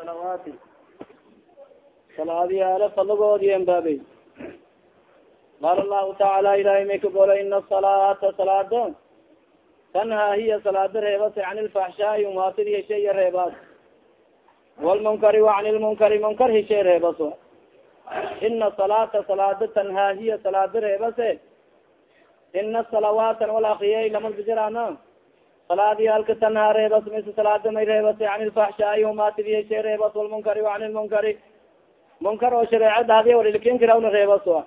salawaati. Salaadiyaale falagoodi embaabey qaala lahu tacaala ilahay may ka gola ina asalaata salaada tanhaa hiya salaada reebasa can ilfaxshaai umaasid hesheya reebaas walmunkari wa can ilmunkari munkar heshe reebas ina salaata salaada tanhaa hiya salaada reebase. Ina salawaatan walakiyey lama bijiraana salaadi alka tanhaa reebas mis salaada may reebas an ilfaxshaai umaatibiye she reebas walmunkari an ilmunkari munkar oo shareeca dhahdi walilkinkirawna reebas a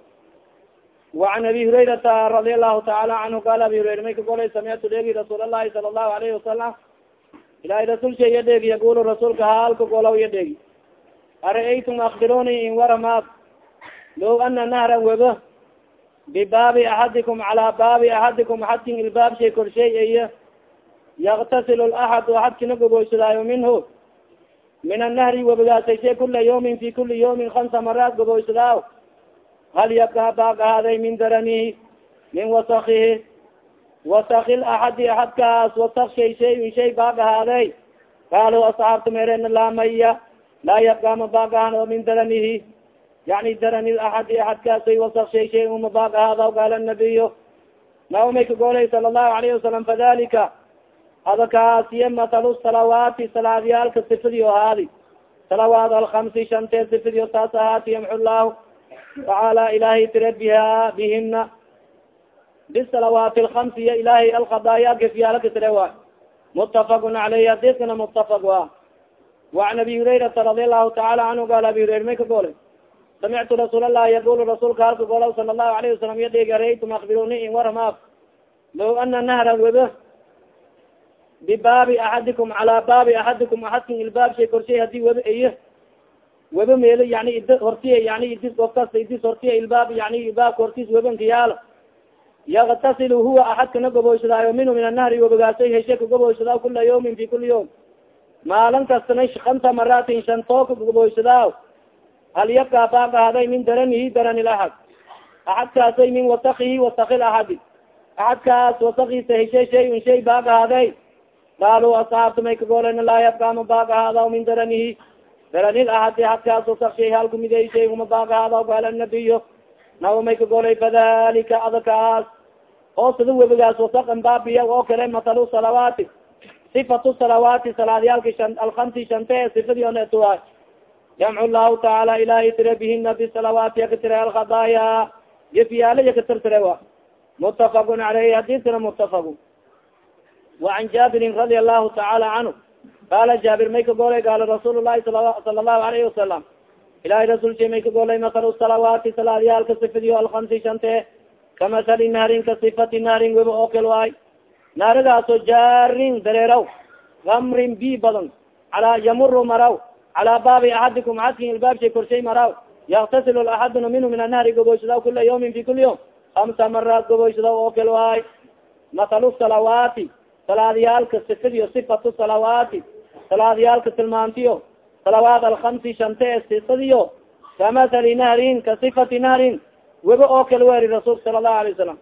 waan abi hurayrata radi allahu taala canhu qaala abi hurayra may ka golay samictu dheegi rasuul allahi sala allahu alayhi wasalam ilahay rasuulsha iya dheegi yagulu rasuulka haalka golaw iya dheegi araaytum akbiruni in waramaad low ana nahran weba bibaabi axadikum calaa baabi axadikum xatin ilbaab shay korshay aya yaktasil laxad axadkina goboysadaayo minhu min annahri webigaasay shay kula yawmin fi kuli yawmin kamsa maraat goboysadaaw hal yabka baaq ahaaday min daranihi min wasakihi wasaki laxadi axadkaas wasak shay shayun shay baaq ahaaday kaalu asxaabta merena laa maya laa yabka ma baaq ahaan min daranihi yani darani axadi axadkaasay wasak shay shay uma baaq ahaada qaala nabiyo naomay ka golay sala allahu alayhi wasalam fadalika adakaasiya matalu salawaati salaadyaalka sifadiyo ahaadi salawaat alkamsi shantee sifadiyo taas ahaati yamxu llahu tacaala ilahay tire biha bihina bisalawaati alkamsi ya ilahay alkadaaya gefyaalaka tire wa mutafaqun caleyhi hadiskana mutafaq wa wacan abi hurayrata radi allahu taala canhu qaal abi hurayra may ka goolay samictu rasuul allahi yaqul rasuulka halka goolaw sala allahu alayhi wasalam ya dheegi araytum akbiruni in waramaaf low ana nahran weba bibaabi axadikum cala baabi axadikum axadkin ilbaab shay korshay haddii weba iyo weba meelo yani id hortiya yani idis of idis hortiya ilbaab yani ilbaabka hortis webanka yaalo yaktasilu huwa axadkana goboysadaayo minhu min annahri webigaasay heshe ka goboysadaa kula yawmin fi kuli yawm maalin kastana kamsa maraatin shantooka goboysadaa hal yabka baaq ahaday min daranihi darani laxad axadkaasay min wasakihi wasaki laxadi axadkaas wasakiisa heshe shayun shay baaq ahaday qaalu asxaabta may kagolen laa yabka ma baaq ahaada min daranihi daranil ahadi hadkaas wasak shay halku miday shay uma baaq ahaada qaala nabiyo nawa may kagolay fadalika adakaas oo sida webigaas wasakan baabiya oo kale matalu salawaati sifatu salawaati salaadyaalki shan alkamsi shante sifadi onetuwa yamxu llahu tacaala ilahay tire bihina bisalawaati yakatire alkhadaaya gefyaala yakatirtire wa mutafaqun caleyhi hadiskana mutafaqu وعan jaabirin radia الlahu taعala canhu qala jaabir may ka golay gaala rasuul الlahi sala الlahu alayhi wasalam ilahay rasulki may ka golay masal salawaati salaadyaalka sifadiyo alkamsi shante kamasali nahrin ka sifati nahrin weba oo kal waay naarigaaso jaarin dareeraw gamrin bi badan ala yamuru maraw calaa baabi axadikum axadkin ilbaabshay korshay maraw yaktasil axaduna minhu min annahri goboysadaw kula yawmin fi kuli yawm kamsa maraat goboysadaw oo kal waay masalu salawaati salaadyaalka sifadiyo sifatu salawaati. Salaadyaalka tilmaantiyo. Salawaat alkamsi shante e sifadiyo kamasali nahrin ka sifati nahrin. Weba oo kale weri rasuulka sala allahu alay wasalam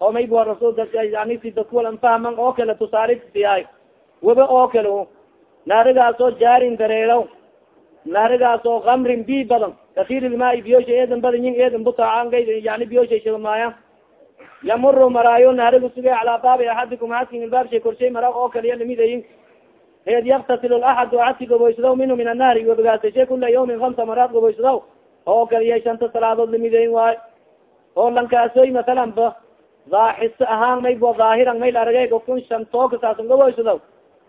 oo may bua rasulka yani si dadkuwal anfahman oo kale tusaarisiyahay weba oo kale naarigaas oo jaarin dareeraw naarigaas oo kamrin bi badan. Kasiir ilmaai biyosha eedan badan yin eedan butaanga yani biyosha shilmaaya yamuru maraayo naariga suge calaa baabi axadikum axadkin ilbaabshay korshay mara oo kaliya lamidayin heed yaktasil axad axadki goboysadaw minhu min annahri gobogaasashe kula yawmin kamsa maraad goboysadaw oo kaliya shanta salaadood lamidayin waayo oo lankaasoy masalan ba daaxis ahaan may bo daahiran may la aragay ofkun shantooka saasan goboysadaw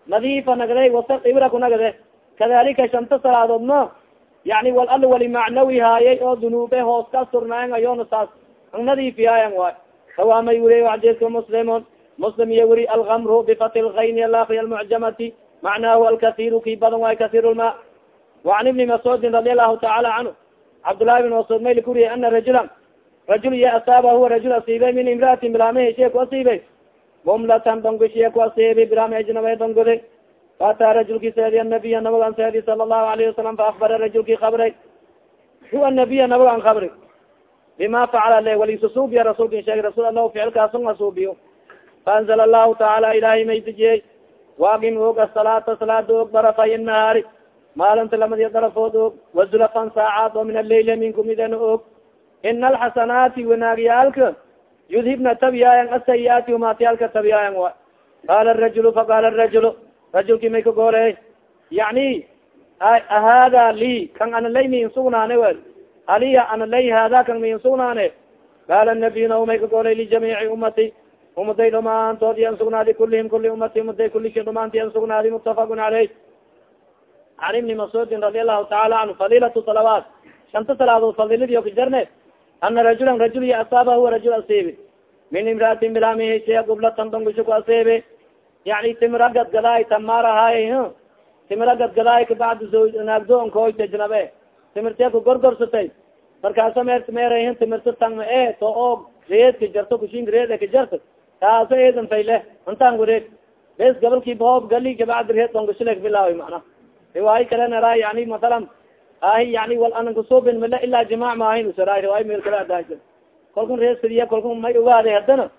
nadiifa nagday wasa ibra ku nagade kadalika shanta salaadood ma yani wal al macnawi haayay oo dunuube hoos ka surnaayan ayona saas ang waayo hawamay wuriy xadiidka muslimun. Muslim iyo wuri alkamru bifati lkayni alafi almucjamati macnahu alkairu ki badan waay kair lma wacan ibni mascuudin radi allahu taala canhu cabdulahi bin mascuud maylik wuriye ana rajula rajul iyo asaaba huwa rajul asiibay min imraatin bilaameheshiya ku asiibay mumlatan dongishiya ku asiibay bilaamehejnabay dongode faataa rajulki seedi anabiya nabagan seedi sala allahu alayhi wasalam faakbara rajulki kabray huwa nabiya nabagan kabri bima facala le walisusuubiya rasulka sheegay rasul alah ficilkaasun asuubiyo faanzl allahu tacaala ilahay may dejiyey waaqim og asalaata salaada og darafay nahaari maalinta lamadi darafood og wazulafan saacaad oo min allayl minku midana og ina alxasanaati wanaagyaalka yudhibna tabiyaayan asayiaati umaatiyaalka tabiyaayan wa qaala rajulu faqaala rajulu rajulki may ka goorey yani hada li kan ana lay miin sugnaane wel aliya ana lay hada kan miin sugnaane qaala nabiy na may ka goolay lijamiici ummati umaday dhamaantood yan sugnaadi kulihim kuli umati umaday kulishi dhamaanti yan sugnaadi mutafaqun caleyh can ibni mascuudin radi allahu taala canhu fadiilatu salawaat. Shanta salaadood fadiladiyo kajarne ana rajulan rajul ya asaaba huwa rajul asiibi min imraatin bilaamihisiya gublatan dongusho ku asiibi yani timira gadgadaay tamaarahaay timira gadgadaay kabacdi naagdoonkoyta timirtee ku gorgorsatay. Markaasa mer meerahin timirta tangma e to oo reedka jarto kushinka reed ka jarta taasa eedan fayle intaan wareeg bes gabalki bahoob gali kabacdi reed dongashile bilaawi mana riwaayo kalena ra yani masalan ahi yani wal anan kusubin mila ilaa jimac maahin usara riwaayo meel kale adaa kalkun reeskadiya kalkun may ogaaday haddana.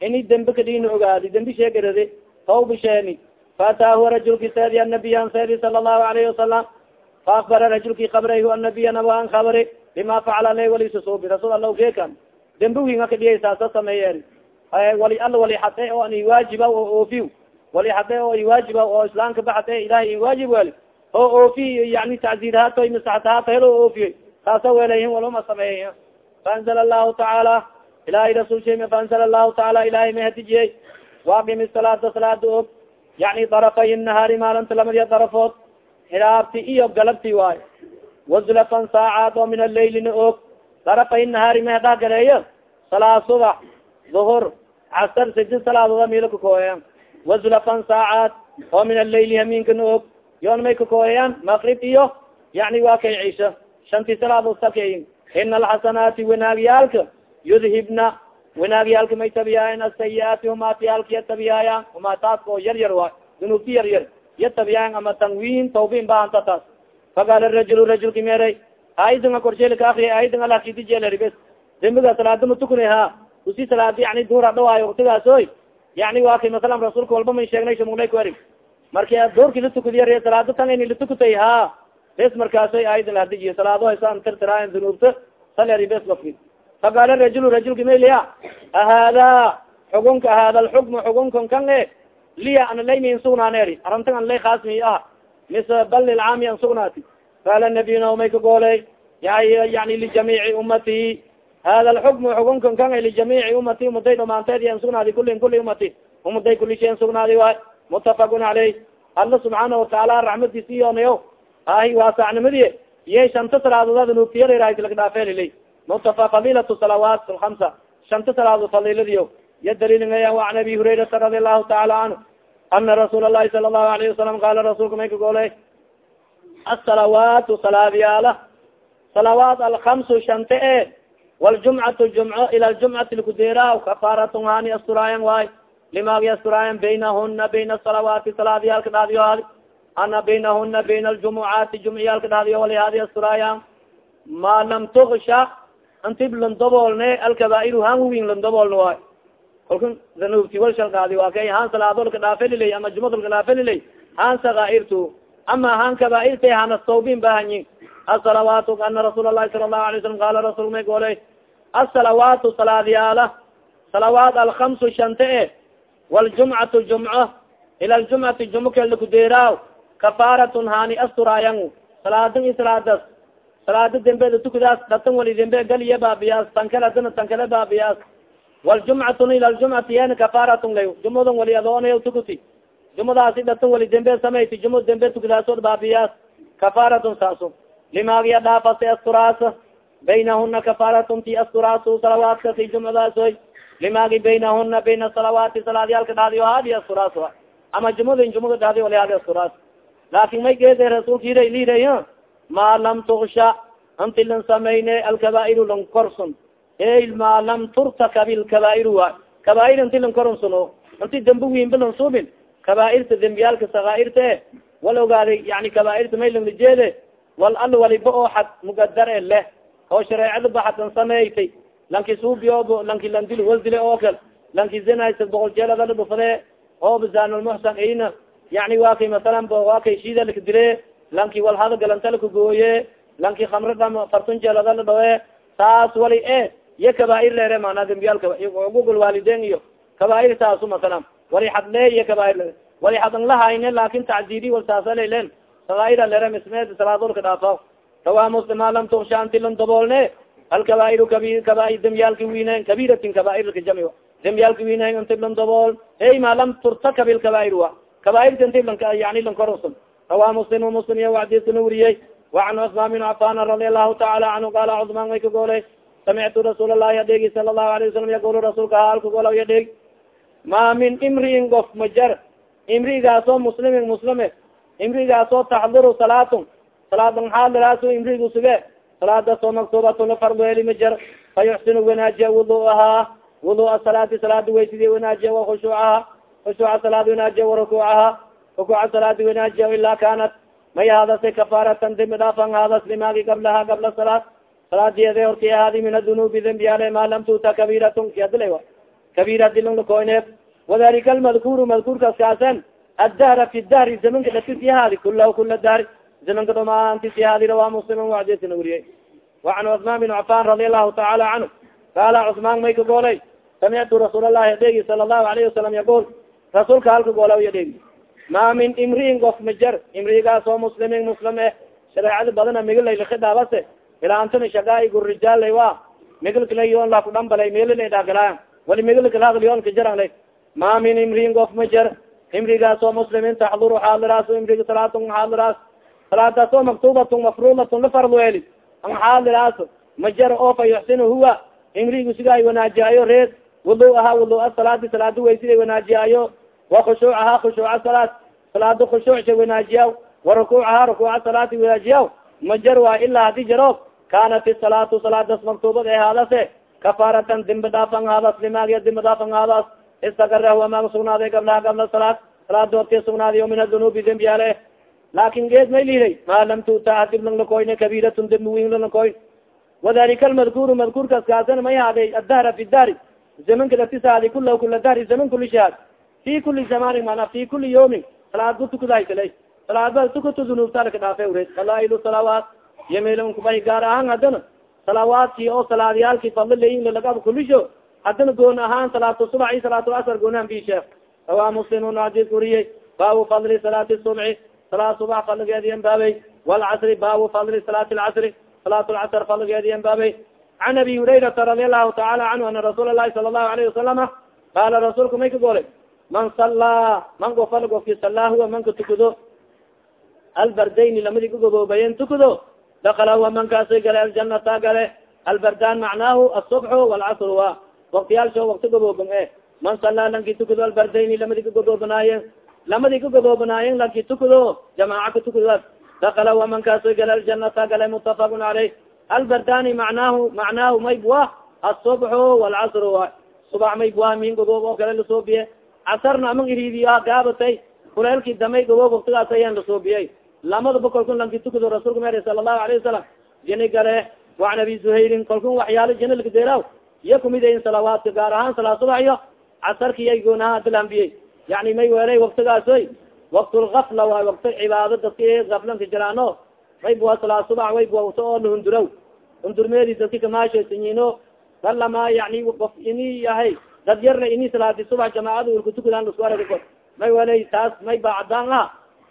Ini dembe kadhina ogaadi dembi sheegarade tawba sheeni. Faataahu rajulki seedi anabiyan seedi sala allahu alayhi wasalam faakbara rajulki kabrayhu anabiya naban kabari bima facala le wali susubi rasuul allah kekan dembe winga kadhiyay saasa sameeyeen wali alla wali hade oo an iwaajiba oo oofiy wali hade oo iwaajiba oo islaamka baxade ilahay iwaajib weli oo oofiy yani tacziirhaato masaxtahaata helo oofiye saasa welayin waluma sameeyey faanzala allahu tacaala ilahay rasul sheme faanzala allahu taala ilahay mahadijiyey waaqimi salaata salaada og yani darafay nahaari maalinta lamadiya darafood xilaabti iyo galabti waayo wazlafan saacaad oo min alaylina og. Darafay nahaari mahadhaa galeeyo. Salaa subax duhur casar sidi salaadooda mila kakooyan wazlafan saacaad oo min alayli hamiinkana og. Yoon may kakooyayaan makrib iyo yani waa kay ciisho shanti salaadood sakeyin ina alxasanaati wanaagyaalka yudhibna. Wanaagyaalka may tabiyaayan asayiaati humaatiyaalka ya tabiyaayaan humaataadka oo yar yar waay. Dunuubti yar yar ya tabiyaayan ama tanwiin tawbin bahanta taas faqaala rajul rajulki meeray aayadanga korsheelka akriya aayadanga lakidijeel bes dembiga salaada ma tukuna ha. Usi salaadi yani duura dhawaayo waktigaas oy yani waa kay masalan rasuulka walba may sheegnay shamuglay ku erig marki doorki latukadiya re salaado tan ini latukutay ha. Bes markaasoy aayadan hadijiy salaado haysaan tirtiraayan dunuubta saleri bes lafki faqaala rajul rajulka mayliya ahada xugunka hada lxukmu xugunkan kan e liya ana laymin sugnaaneri arantan an lay khaasmi ah mise bal lilcaami an sugnaati qaala nabiyuna may ka gooley yani lijamiici ummati hada lxukmu xukunkan kan lijamiici ummati umaday dhamaanteed an sugnaadi kulin kuli ummati umaday kuli shay an sugnaadi waay mutafaqun caleyh alla subxaana watacaala raxmadiis iyonayo ahi waasacnimadi iyo shanta salaadood nuugtiyalakadhaafeelilay mutafa fadiilatu salawaat alhamsa shanta salaadood fadiiladiyo ya daliilingaya an abi hurayrata radi allahu taala canhu ana rasuul alahi sala allahu alayhi wasalam qaala rasuulka may ka gooley asalawaatu salaadyaala salawaat alkamsu shante e waljumcatu jumco ila ljumcati lkudeera kafaaratun hani asturaayan waay limaagi asturaayan baynahuna bayna asalawaati salaadyaalka dhadiyo hadi ana baynahuna bayna aljumucaati jumciyaalka dhadiyo wali hadi asturaayan ma lam tuksha antib landoboolne alkabaair hanwin landoboolna waay kalka danuubti walshal qaadi waa kay han salaadolka dhaafelilay ama jumadolka dhaafelilay han sakaairtu ama han kabaairta hana sawbin bahanyin asalawaatu ana rasuul alahi sala allahu alay salam qaala rasul may gooley asalawaatu salaadyaala salawaat alkamsu shante e waljumcatu jumco ila ljumcati jumca lakudeeraaw kafaaratun hani asturaayan salaadin i salaadas salaada dembeeda tukudaas dhatan wali dembe galiya baabiyaas tankale adana tankale baabiyaas waljumcatun ila ljumcati yen kafaaratun lay jumadan wali adoonay tukuti jumadaasi dhatan wali dembe samayti juma dembe tukudaasood baabiyaas kafaaratun saaso limaagiya dhaafasa asturaas baynahuna kafaaratun ti asturaasu salawaatka ti jumcadaasoy limaagi baynahuna bayna salawaati salaadyaalka dhadiyo hadi asturaas ama jumadin jumada dhadi wali hadi asturaas laakin may geede rasuulka ira liray ma lam tuksha anti lan samayne alkabaair lan korsun e ma lam turtakab ilkabaair wa. Kabaair inti lan korunsuno inti dambi lan subin kabaairta dembiyaalka sakaairta e wal ogaaday yani kabaairta may lang lijeede wal al waliba oo xad mugadar e leh. Oo shareecada ba xadan sameeytay. Lanki suubiyoob lanki landil wasdile oo kal lanki zinaysa boqol jeelada dhufade oo bizanulmuxsan ina yani waa kay masalan waa kay shida laka dire. Lanki walhada galantalka gooye. Lanki khamre dham fartun jeelada la dhawe taas wali e iyo kabaair leere maanaa dembiyaalka uqul waaliden iyo kabaair taasu masala warixad le iyo kabaair leere. Warixadan lahayne laakin tacdidi warsaasa leyleen sagaaira leere mismeed salaadolka dhaafa tawaamusta maa lam tuksha anti lan daboolne alkabaair kabi kabair dembiyaalki wiinayn kabiiratin kabaairka jami dembiyaalki wiinayn antib lan dabool ey maa lam turtakab ilkabaair wa. Kabaairta intib lan yani lan korusan rawaa muslim muslim iyo wacdisana wariyey wacan cusmaan bin cafan radi allahu taala canhu qaala cusmaan way ka samictu rasuul lahi adheegi sala lahu alayه wasalam yaqulu rasuulka haalkagolaw yadheeg ma min imriin gof majar imriigaasoo muslimin muslime imriigaasoo taxdiru salaatun salaadan xaadiraasu imriigu suge salaadaasoo maktuubatun lafarduheli majar fa yuxsinu wanaajiya wuduahaa wudua salaati salaadi waysidiya wanaajiya wa khushuucaha khushuuca salaadi wanaajiya wa rukuucaha rukuuca salaadi wanaajiya ilaa kaanat may haadase kafaaratan dembi dhaafan haadas limaagi gablaha gabla salaat salaadiyade horti ahaadi min adunubi dembiyaale ma lam tuta kabiratun kiadila kabira dilon lakoyneef wadalika almadkuru madkuurkaas kaasan addahra fi dahri zamanka datisi ahaadi kulah kula dahri zamanka dhamaantisi ahaadi rawaa musliman wacdisina weriyey wacan cusmaan bin cafan radi allahu taala canhu. Qaala cusmaan may ka goolay? Samictu rasuul allahi adheegi sala allahu alayhi wasalam yaqul rasuulka halka goola yadheegi ma min imriin gof majar imrigaas oo muslimin muslim eh. Shareecada badana migilayla khidaabase ilaantana shagaaig rijaalay wa. Migilkalayon lakudhambalay melila dhagala wali migilkalhadlyon kajaranla ma min imriin gof majar imrigaas oo muslimin taxduru xaadiraas imriga salaatun xaadiraas salaadaas oo maktubatun mafrudatun lafarlweli an xaadiraas majar oo fa yuxsinu huwa. Imrigu sigaay wanaajiyaayo reed wudu aha wudua salaadi salaada waysiday wanaajiyaayo wakhushuucaha khushuuca salaad salaada khushuucsha wanaajiya warakuucaha rakuuca salaati wanaajiya majar waa ilaa hadi jaro kanat isalaatu salaadas maktubad e haadase kafaaratan dimbi dhaafan haadas limaagya dimbi dhaafan haadas istagara wamaag sugnaaday gablaha gabla salaad salaada horti sugnaadiyo min adunubi dembiyaale laakin geed may liiday maa lam tuta hadib lang lakoyne kabiratun dembi win lalakoyn wadalika almadkuru madkuurkaas kaasan may haaday addahra fi dari zamanka latisaadi kula kula dahri zaman kuli shahaad fi kuli zamani mana fi kuli yawmin salaadba tukudahaysalay salaadba tukuto dunubtalaka dhaafe ureed falailu salawaat yamiln kubahi gaar ahaan haddana salawaadki oo salaadyaalki fadli layin lalagab kulisho haddana goon ahaan salaatu subax i salaatu asar goonahan bi sheekh rawaa muslimun hadis wariyey baabu fadli salaati subci salaat subax fadligeediyan baabey walcasri baabu fadli salaati lcasri salaat lcasr fadligeediyan baabey can abi hurayrata radi allahu taala canhu ana rasuul lahi sala allahu alayhi wasalama qaala rasuulku may ka goolay man sallaa man gofal gofki sallaa huwa manka tukado albardayni lamadi kagoboobayen tukado dakala huwa mankaasay gale aljanata gale albardan macnaahu asubxu walcasru wa waktiyaalsho wakti gobooban e man sallaa lanki tukado albardayni lamadi kagodoobanayen lamadi kagodoobanayen lanki tukado jamaaca ka tukado dakala huwa mankaasoy gale aljanata gale mutafaqun caleyh albardani macnaahu macnaahu maybwa asubxu walcasru wa subax maybwa min goboob oo kale lasoobiye casarna ama iriidiya gaabatay kuleelkii damay gaboob waktigaas ayaan lasoobiyey lamadaba kolkun lanki tukado rasuulka mer sala allahu alayhi wasalam jini gale waan abi zuhayrin kolkun waxyaalo jini lakadeeraw iya kumidayin salawaadka gaar ahaan salaa subax iyo casarkiiya goonaha adilambiyey yani may weelay waktigaasoy waktulgafla waay wakti cibaado dadki gaflanka jiraano maybua salaa subax waybuata oo lahunduraw hundurmeedi dadki kamaashaysanyiino kalama yani of ini yahay dad yarna ini salaadi subax jamaacada ulkutukudaan lasku arag may welay taas may ba cadaan ah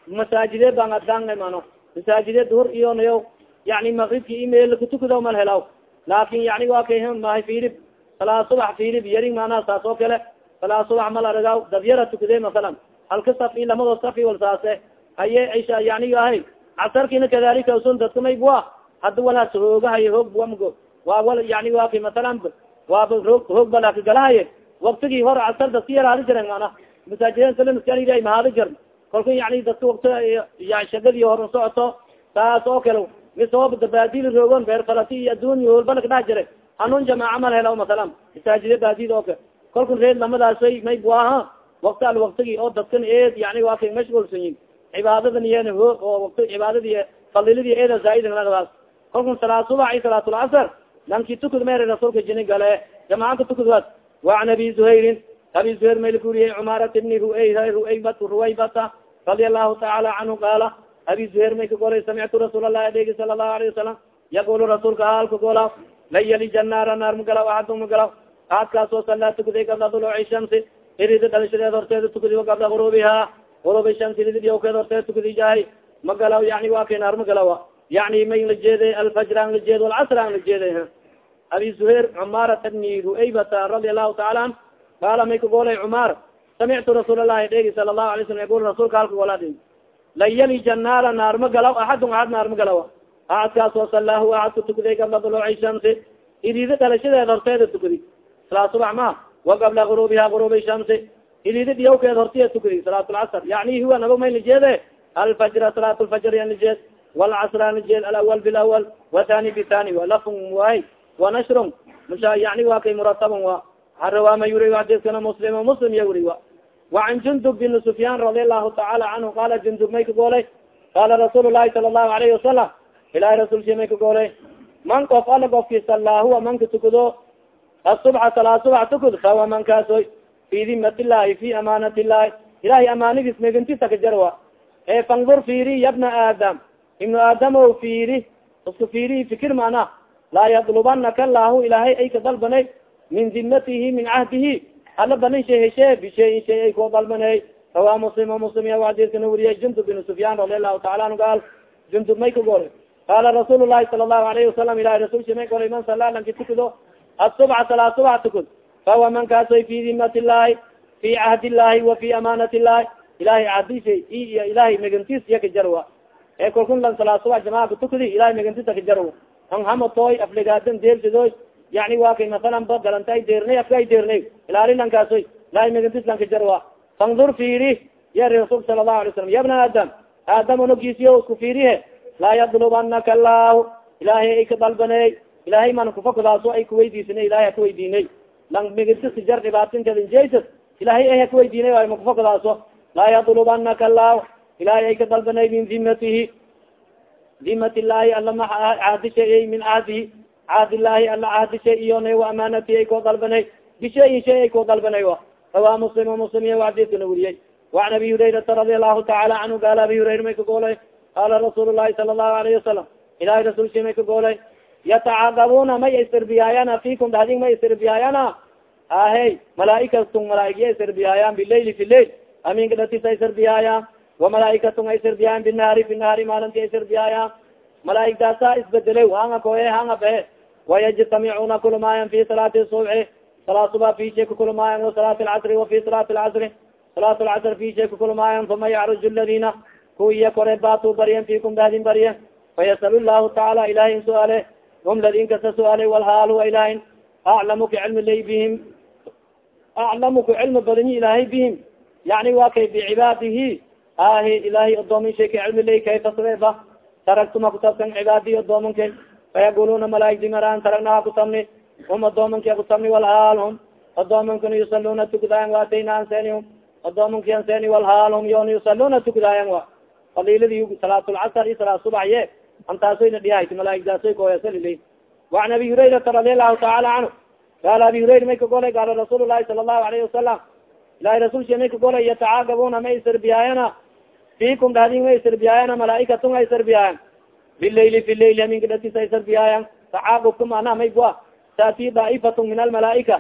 masaajide baan adaan mano. Masaajide duhur iyo yani magribki imail kutukada mal helaw. Laakin yani waa kay mahay filib salaa subax filib yarin maanaha saas oo kale. Salaa subax mal aragaw dad yara tukade masalan. Halka safi lamado safi wal saase. Haye isha yani ahay. Casarkina kadalika usun dadka may bua hada walaas hoogahay hoog wamgo waa wal yani waa kay masalan waaba hoog balaka galahaye. Waktigii hor casar dadka yar hadi jiren mana masaajideen salamaskal mahadi jir kolka yani dadka wakti shagadi horan socoto saas oo kale misoob dabaadil roogon beer falati iyo addunya holbalaka dhax jira hanun jamaaca mal helaw masalan masaajide baadid oo kale. Kolka reed lamadaasay may buaha wakti al waktigi oo dadkan eed yani waa kay mashgulsan yin cibaadadan yen oo wakti cibaadadi faliladi eeda zaaidnadaas kolka salaat subax i salaatulcasr lanki tukud mer rasuulka jini gale jamaaca ka tukudwaas waan abi zuhayrin abi zuhayr mayl kuriyey cumaarat bni ruay ruaybat ruwaybata radia allahu taala canhu qaala abi zuhair may ka golay samictu rasuul allahi adegi sala allahu alayhi wasalam yaqulu rasuulka haalka gola lan yalija naara naar magalaw axadun magalaw aadkaasoo salaa tukuday gabla duluuci shamsi irida dhalashadeed horteeda tukudi gabla gurubiha gurubi shamsi iridi dhiyawkeed horteeda tukudi jahay magalaw yani waa kay naar magalawa yani may la jeeday alfajr an la jeed walcasr an la jeeday abi zuhair cumarat bni ruaybata radi allahu taala an qaala may kagolay cumar samictu rasuul allahi dhegi sala allahu alay slam yaqul rasuulka halka wala dhi lan yalija naara naar magalaw axadun axad naar magalawa axadkaasoo salaahu axad ku tukaday gabla duluuci shamsi idida dhalashadeed horteeda tukadi salaa subax ma wa gabla gurubiha gurubi shamsi idida dhiyawkeed hortiya tukadi salaat lcasr yani huwa naba may najeede alfajra salaat lfajr yan najeed walcasra najeed alawal bilawal wathani bithani walafun waay wanashrun musha yani waa kay muratabon wa harawama yuri xadiskana muslim muslim ya wuri wa وعan jundub bin sufyaan radi allahu taala canhu qala jundub may ka goolay qala rasuul lahi sala الlahu alayhi wasalam ilahi rasulki may ka goolay man qof ala gofki sala huwa manka tukado asubxa salaa subx tukud fawa man kaasoy fi dimat illahi fi amaanat illahi ilahay amaanidis megantisa ka jarwa e fandur firi yabna aadam ibnu aadam o firi isku firi fikir mana laa yadlubanaka allahu ilahay ay ka dalbanay min dimatihi min cahdihi ala banin shay heshe bishayin shay ay koo dalbanay rawa muslim muslim ya adidkana wuriyay jundub bin sufyaan radi allahu taala anu gaal jundub may ka golay qaala rasuul lahi sala allahu alayhi wasalam ilahi rasulsi may golay man sala lanki tukudo asubca salaa subca tukud fahuwa man kaasoy fi dimat illahi fi cahd illahi wa fi amaanat illahi ilahay cahdisha iyo ilahay megantis iya kajarwa ee kalkun lan salaa subc jamaaka tukudi ilahay megantisa kajarwa an hamatoy afligaadan deersidoy yani wa kay masalan ba galanta ay deernay afka ay deernay ilaali lankaasoy ilahay megantis lan kajarwa fandur fiiri ya rasul sala allahu alay salam ya bna aadam aadam onogiisiyo isku fiirihe laa yadlubanaka allahu ilahay ay ka dalbaney ilahay man kufakudaaso ay kuweydiisina ilahay haka weydiinay. Lang megantis jar dhibaatinkainjasas ilahay ay haka weydiinay ay makufakudaaso laa yadlubanaka allahu ilahay ay ka dalbanay min dimatihi dimat illahi ala ma caadishay min caadihi cahdilaahi ala cahdi shay iyona wa amaanati ay koo dalbanay. Bishayin shay ay koo dalbanay wa. Rawa muslim muslim iyo wadiskana weriyey waan abi hurayrata radi allahu taala canhu gaala abi hurayra may ka goolay qaala rasuul llahi sala allahu alayhi wasalam ilahay rasuulsha may ka goolay yatacadabuna may isirbiyaayana fikum dhading may isirbiyaayana ahey malaaikatung malaaigya isirbiyaayaan bilail fi lail aminka datisa isirbiyaaya wamalaaikatung ay sirbiyaayaan binahaari binahaari maalinti ay sirbiyaaya malaaigdaasa isbedeley hanga koye hanga behe wayajtamicuna kulumaayan fi salaati subci salaa suba fishe kakulumaayan wasalaati lcasri wafi salaati lcasri salaat lcasr fishe kakulumaayan uma yacruj ladina kuwiya kore batu baryen fikum dahdin barye fayasal llahu tacaala ilahin suaale hum ladin kasa suaale walhaal huwa ilahin aclamu ka cilmi lay bihim aclamu ka cilmi badany ilahay bihim yani wa kay bicibaadihi ahi ilahay adoomin shay ka cilmi lay kayfa sabeba taraktuma kutabkan cibaadiy adoomanka fayaquluna malaaigdi maraan taragnaha kutabni hum adoomanki kutabni walhaal hum adoomankana yusaluna tukudaayan waatayna ansenihum adoomanki anseni walhaal hum yon yusaluna tukudaayan wa fadiladi salaatulcasar iyo salaat subaxye antaasoyna dhiyahayt malaaigdaasoy koyasalilay waan abi hurayrata radi allahu taala canhu qaala abi hurayra may ka golay qaala rasuul lahi sala allahu alayhi wasalam ilahi rasulsi may ka golay yatacaagabuna ma isirbiyaayana fikum dhahdin ma isirbiyaayana malaaikatun ay sirbiyaayan bilaili fi lail aminka datis ay sirbiyaayan tacaaqubka mana may bua taati daa'ifatun min almalaaika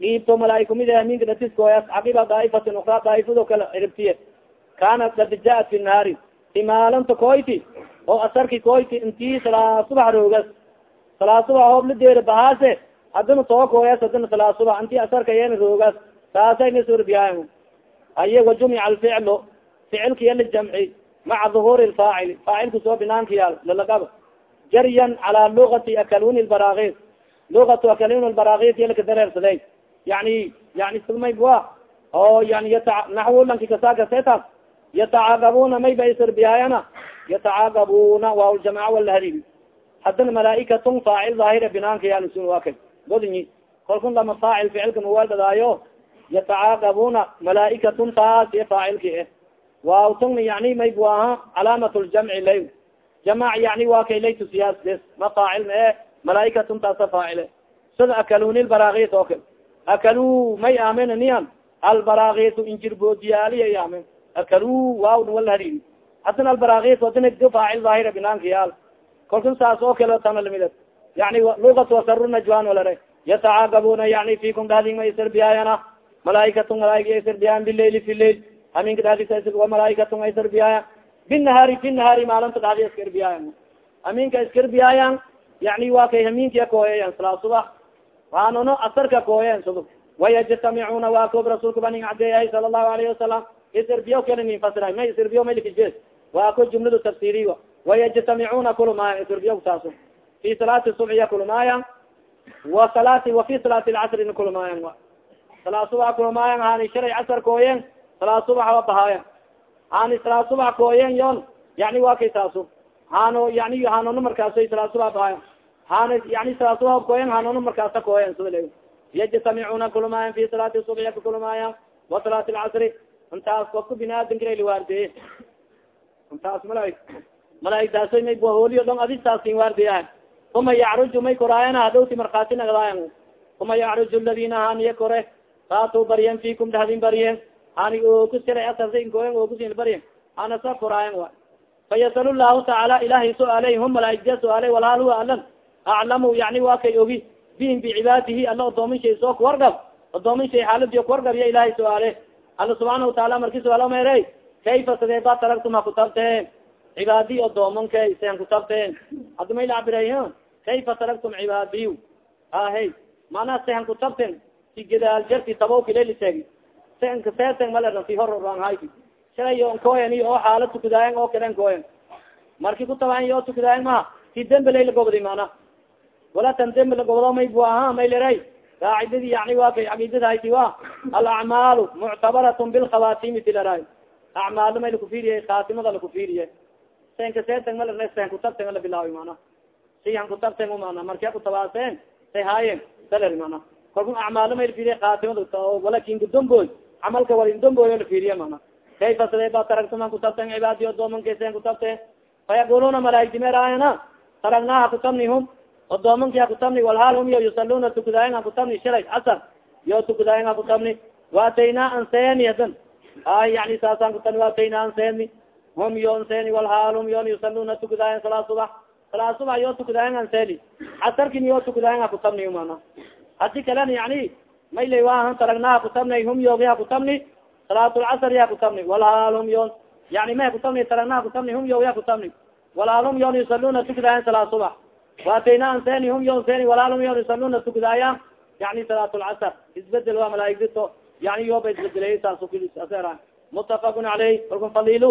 dhiibto malaaika mid aminka datis koyas caqiba daa'ifatin ukra daa'ifado kala iribtiye kanat kad jaat fi naari imaalanta koyti oo asarki koyti intii salaa subax roogas salaa subax hoob la deera bahaase hadina too koyas hadina salaa subax inti asarka yena roogas saasayna sirbiyaayan aye wajumica alficlo ficilka iya lijamci maca duhuuri lfaacil faacilka soo binaanka yaal lalagaba jaryan cala lugati akaluni lbarakis lugatu akaluni lbarakis yalaka dareersaday yani yani sumay bua oo yani yata naxwo lanki kasakasetas yatacaagabuna may ba isirbiyaayana yatacaagabuna waa ljamaca walahadigi hadana malaaikatun faacil daahira binaanka yaalisun waa kay godinyi kolkun lama faacil ficilka mawaldadaayo yatacaagabuna malaaikatun taas iyo faacilki eh waaw tungna yani may bu aha calaamat ljamci lay jamac yani waa kay lay tusiyaas des. Ma faacil ma e malaaikatun taasa faacile. Sida akaluni lbarakis oo kale. Akalu may aamin nian albarakisu injirboodiyaaliya aamin akalu waaw walhadigi hadana albarakis wadana faacil daahira binaanka yaal. Kalkun saas oo kale tana la mid yani lugat wasaru najwan walare yatacaagabuna yani fikum dhahdin ma isarbiyaayana malaaikatu malaaig isarbiyaayan bilaili fi lail haminka dhadisa malaaikatu isarbiyaayan binahaari fi nahaari maalinta dhadi iska irbiyaayan haminka iska irbiyaayan yani wa kay haminkia kooyayan salaa subax waanono asarka kooyayan subug wayajtamicuna waa koob rasuulka baning cadeeyahay sala allahu alayhi wasalam isirbiyo kala nin fasira may isirbiyo maylikije waa ko jumladu tafsiriy wayajtamicuna kulumaayan isirbiyo taaso fi salaati subxiya kulumaayan wa salaati wa fi salaati lcasrina kulumaayan salaa subax kulumaayan hani shalay casar kooyen salaa subax wa bahaayan hani salaa subax kooyen yon yani waa kay taaso hano yani hanono markaaso salaa subax bahaayan hana yani salaa subax kooyen hanono markaasa kooyen le yajtamicuna kulumaayan fi salaati subxiya ka kulumaayan wa salaati lcasri intaas kofka binaadamkila liwaardeye intaas malaa malaaigtaaso may hooliyo dhon adistaasin waardiyaha uma yacruju may koraayana hadhowti markhaati nagdaayan uma yacruju ladina haniya kore faatu baryen fikum dhahdin baryen hani okusila asarsainkoyen okusin baryen hana sa koraayan wa fayasal llahu tacaala ilahay su'aaley hum malaaigta su'aaley walhal huwa alan aclamu yani waa kay ogi. Bihim bicibaadihi alla odoomin shay soo kuwargab odoomin shay xaaladiyo kuwargab ya ilahay su'aale alla subxaana wataala marki su'aalo mere kayfa sidee ba taragtum ha kutabteen cibaadi odoomankay sen kutabteen hadda may lacbiray kayfa taragtum cibaadiy ahe manaa sehan kutabten si gadaal jarti tabawkileli seegi senka seeten maleran si hororanghay shalay nkoyen oo xaala tukudaayan oo kale nkoyen marki kutabayan oo tukudaayan maha si dembe layla gobdi mana wala tan dembe lagobodo may bu aha may leray qaacidadi yani wa kay caqiidadahayti wa. Alacmaalu muctabaratn bilkhawaatimi tilaray acmaalo may lakufiriye khaatimada lakufiriye senka seeten malarne sen kutabten ala bilaawi mana sihan kutabten mana markia kutabaasen say haayen saler mana kalku acmaalo may lafiriye khaatimada wala kingudomboy camalka walindamboy la firiye mana kayfa sidee ba taragtuman kutabten cibaadi odoomanka sen kutabten fayaquluna malaaigdimeeraayana taragnaha kutabnihum odoomanki hakutabni walhaal hum. Yo yusaluna tukudaayan hakutabni shalay casar yo tukudaayan hakutabni waatayna anseni hadan ay yani saasaan kutabni waatayna anseni hum yo anseni walhaal hum yon yusaluna tukudaayan salaa subax salaa subax yo tukudaayan anseni casarkin yo tukudaayan hakutabni mana hadi kalena yani maylay waahan taragna hakutabnay hum yogi hakutabni salaatulcasr ya kutabni walhaal hum yon yani ma hakutabni taragna hakutabni hum yogi hakutabni walhaal hum yon yusaluna tukudaayan salaa subax waatayna anseni hum yo seni walhaal hum yon yusaluna tukudaayan yani salaat lcasr isbeddel waa malaaigdito yani yoba isbedelay saas mutafakun aleyh kalkun falil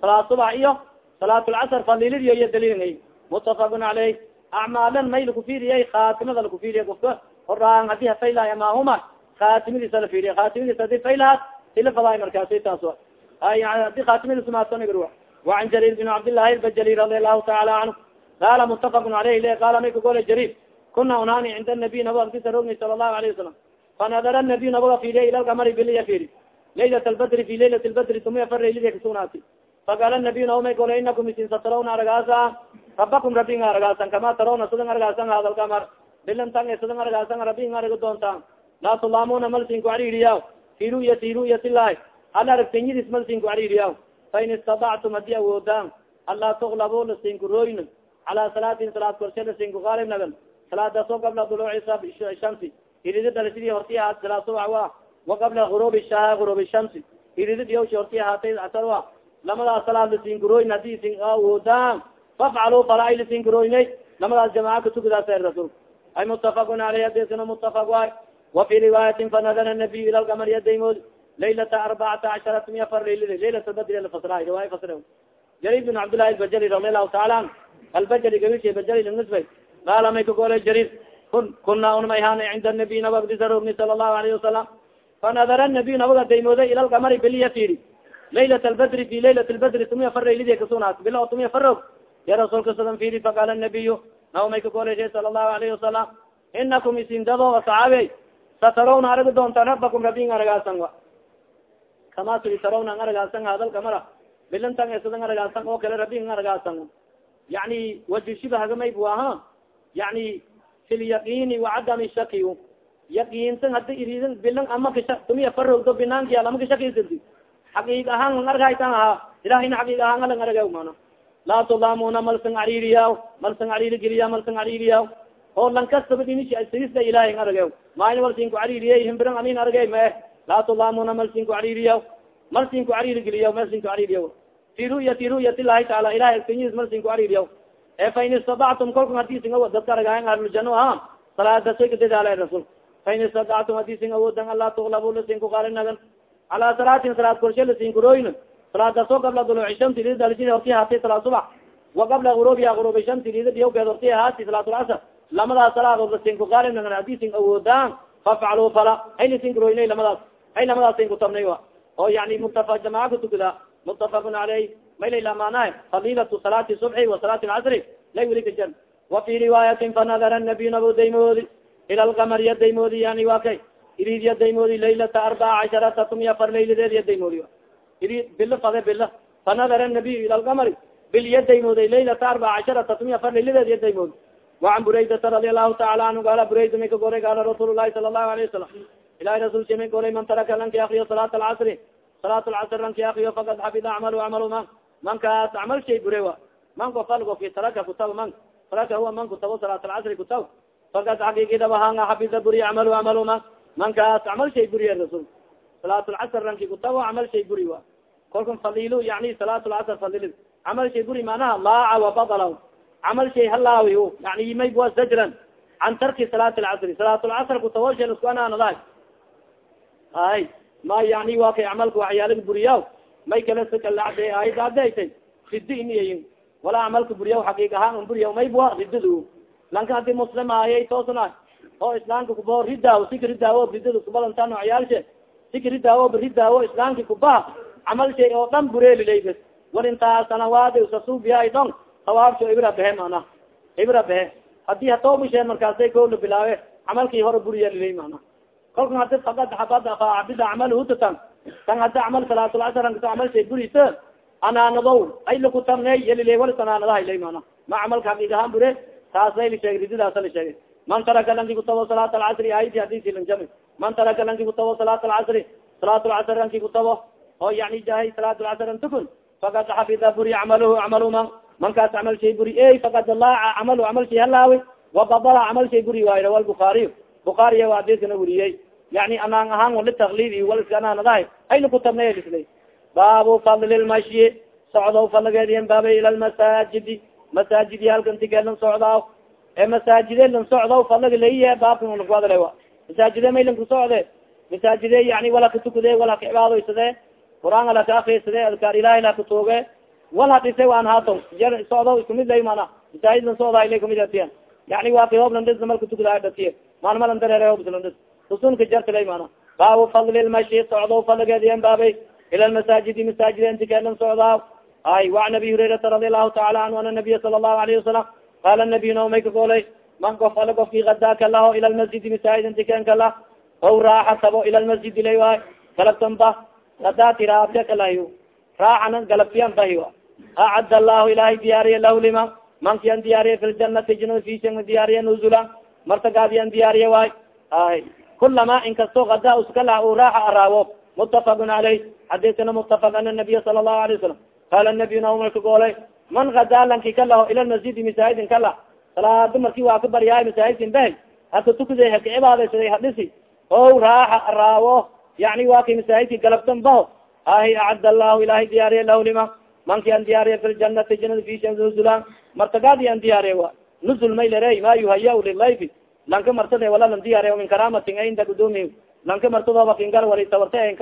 salaat subax iyo salaat lcasr falilidiyo iyo dalilngay mutafakun aleyh acmaalan may lakufiriyay khaatimada lakufiriya kofka horaan haddii hafaylahay amahuma khaatimadiisa la firiya khaatimadiis haddii faylahaad sila fadaay markaasi taas ay haddii khaatimadiis maatonigr waan jarir bin cabdillahi bajali radi allahu taala canhu qala mutafakun aleyh le qala may kagole jarir kuna unani cinda nabiy nabo agtisa rogni sala allahu alayh wasalam fanadara nabiy naboga firiya ila lkamari biliya firi laylat lbadri fi laylat lbadri tumiya faraylidia kasugnaati faqala nabiy nabo may gole inakum isin satarawna aragaasa rabakum rabi nga aragaasan kama tarawna sidan aragaasan hada bilantang sidan aragaasan rabi araga doontaan laa tulaamuna malsinku aririya fi ru'yati ru'yat illahi hal aragtanyadis malsinku aririya fain istadactum haddii awoodaan anlaa tuklabo lasinku royn cala salaatin salaad korshe lasinku qaalib nagan salaadaasoo qabla duluuci shamsi iridi dhalisidii horti ahaat salaad subax wa qabla guruubi shaha guruubi shamsi iridi dhiyawshi horti ahaatay asar wa lamadaas salaad lasinku royn haddii sin awoodaan fafcalu fala ay lasinku roynay lamadaas jamaca katugudaas rasulka ay mutafakun aleyh adesna mutafak waay wa fi riwaayatin fanadara nabiy ila lgamar yadaymood laylata arbacata casharat miya far laylid laylat badri lafasra riwaaya fasra jarir bin cabdillahi albajali radi allahu taala an albajali gabish bajali nisbay qaala may kagole jarir kun kuna unmay hana cinda nabiy nabagdisarogni sala allahu alayhi wasalam fanadara nabiy nabaga daymooday ila lgamari biliya firi laylat albadri fi laylat lbadri tumiya far laylidi kasunaas bilo tumiya farog ya rasuulka sadan firi faqaala nabiyu naw may kagooleshay sala allahu alayhi wasalam inakum isindado asxaabe satarawna aragi doontaan rabakum rabin aragaasan wa kama sidi tarawna ang aragaasan hadalka mara bilantang esadan aragaasan oo kale rabin aragaasan yani wajishiba hagamay bu aha yani fi lyaqiini wacadami shaki yaqiinsan hadi iridin bilan ama kisha tumiya farogdo binaankiya lama kishakisidi xaqiiq ahaan ang argaytan ahaa ilahayna xaqiig ahaan alang arage mana laa tudamuna malsan caririya malsan cariri geliya malsan caririya oo lan kastaba dinisda ilahay arage maayna malsin ku caririye himbiran amin arage mae laa tudamuna malsin ku caririya malsin ku cariri geliya malsin ku caririya fi ru'yati ru'yat ilahi taala ilahay agtanyis malsin ku caririya e fa in istadactum kolka haddii sin awod dadka aragahan ahluljano a salaada soy kadadaala rasul fa in istadactum haddii sin awoodan alaa tuklabu lasin ku qalinagan calaa salaatin salaad korshe lasin salaadaso gabla duluci shamsi lidalji horti haati salaad subax. Wa gabla gurubiya gurubi shamsi lidadiyawgeed horti haati salaatulcasr lamadaas salaadood lasin ku qalinagan haddii sin awoodaan fafcaluu fala. Ay lasin kuroynay lamadaas. Ay lamadaas sin kutabnay a oo yani mutafa jamaca kutukada mutafakun aleyh maylayla maanaha fadilatu salaati subxi wa salaati lcasri lay weli kajar wa fi riwaayatin fanadara nabiy nabo daymoodi ila lkamar ya daymoodi yani wa kay. Irid ya daymoodi laylata arbaca casharata tum iyo afar layladeed ya daymoodi bilo fade bilo fanadara nabiy ila lkamari bil ya daymooday laylata arbaca casharata tum iyo afar layladeed ya daymoodi wacan buraydata radi allahu taala anhu gaala burayda may ka goray gaala rasuul lahi sala allahu alayh wasalam ilahi rasul si may golay man taraka lanki akriyo salaat alcasri salaat lcasr lanki akriyo fakad xafida acmalu acmalu man. Mankaas acmal shay bure wa man kofalgoki taraka kutab man. Taraka huwa man kutabo salaat alcasri kutab fakad xaqiigidaba hanga xafida buri acmalu acmalu man. Mankaas acmal shay buriye rasul. Salaat lcasr lanki kutabo acmal shay buri wa kolkan fadil yani salaat lcasr fadil camal shay buri manaha laaca wabadala camal shay halaawi yani mayba zajran can tarki salaat lcasri salaat lcasr kutabo shay isku anaanadahay ay ma yani wa kay camalka waxyaalaga buriya may kala sakalade ayad adeysay ridi iniyayin wala camalka buriya xaqiiq ahaan un buriya maybua ridadu lanka haddii muslim ayay toosna oo islaamka kubaho ridaawo sika ridaawo ridada kubalantaa nocyaalshe sika ridaawo ridaawo islaamka kubaha camal oo dhan burelilay bes war intaa sanawaad usasuubiya dhon sawaabsho ibra behe mana ibra behe haddii hatoobishee markaasay koola bilaawe camalkii hore buriya lilay mana kolkan hadi fakad habad abida camalhutatan kan hadi camal salaatulcasr camal shay anaanadow ay lakutamney yalile walis anaanadahaylay mana ma camalka haqiig ahaan bure taas layla sheegay rididaasa la sheegay man taraka lanki kutabo salaat alcasri aydi hadisi lanjami man taraka lanki kutabo salaat alcasri salaat lcasr lanki kutabo oo yani jahay salaat lcasr an tukun fakad xafida buri camaluhu camalu man mankaas camal shay buri ey fakad laaca camalu camal shay halaawi wabadala camal shay buri waayo rawa lbukaariy bukaariya waa adiskana weriyey yani anaan ahaan wali taklidi waliska anaanadahay ayna kutabnaylisla baabu fadli lmashyi socdow fadligeediyan baabay ila lmasaajidi masaajid yaalkantigeelan socdaaw ee masaajide lan socdow fadliga laiye baabkan lakuadle wa. Masaajide may lan kusocde masaajide yani wala katukude wala quraan ala ka akrisade adkaar ilahi la katuoge wala dhise waan haato jar socdow iskumid lay mana masaajid lan socdaa ila kumid atiya yani waa ka hoob lan dhis malka tukudaa dhatiye maalmalan dareere hoobslan dhis. Usunka jartalay mana baabu fadli lmashi socdow fadligeediyan baabay ila lmasaajidi masaajid intikeelan socdaa ay waan abi hurairata radi allahu taala anhu ana nabiya sala allahu alayhi wasalam qaala nabiy naomay ka golay man kof ala kofki gadaka laho ila lmasjidi masaajid intikenka lah aw raaxa tabo ila lmasjidi lay waay. Galabtan ba gadati raabte kalahy raaxana galabtiyan bahi acad allahu ilahay diyaariye lahu lima manki an diyaariye fi ljanati jina fisa diyaariye nuzula. Martagaadi an diyaariye waay. Ay kulama inkastoo kada uskala u raaxa araawo. Mutafaqun caleyh xadiskana mutafaq ana nabiya sala allahu alay wasalam qaala nabiy naumar ka goolay man gadaa lanki kalaho ila lmasjidi masaajidin kala salaada marki waa ka baryaay masaajidkin bahay haka tukuday haka hadhisi o raaxa araawo yani waa kay masaajidki galabtan baho ahi acad allahu ilahay diyaariye lahu lima. Manki an diyaariye fi ljanati janada fisha nuzulan. Martagaadi an diyaariye wa. Nuzul maylare ma yuhaya lilayfi lanka martade wala lan diyaariye min karamatin inda gudoomi lanka martadooba kingar wali tawarta en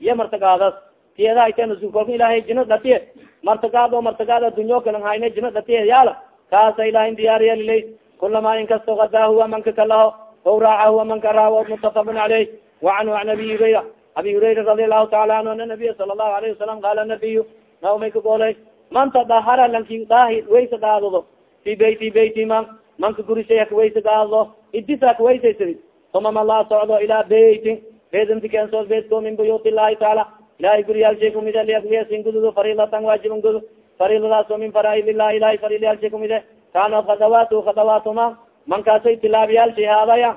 iyo martagaadas tiyada ite nuzul kolka ilahay jina dhatiye martagaad o martagaad adunyo kalan hayne jina dhatiye yaalla kaasa ilahay diyaariye lilay kulama inkasto gadaa huwa manka kalaho o raaca huwa manka raawo mutafaqun caleyh wacanhu an abi hurayra abi hurayra radi allahu taala anhu ana nabiya sala allahu alayhi wasalam qaala nabiyu naomay ka goolay man tadahara lanki daahi waysa daadado fi beyti beyti man manka gurishay haka waysa daadado idis haka waysaysadi uma ma laa socdo ilaa beytin beedintikeensood beedko min buyuut illahi taala ilahay guriyaalshay kumide liyasin gududo fariidatan waajiban gudu fariidadaas oo min faraaid illahi ilahay fariidyaalshay kumide kaanat khadawaat khadawaatuma mankaasay tilaabiyaalshay haadaya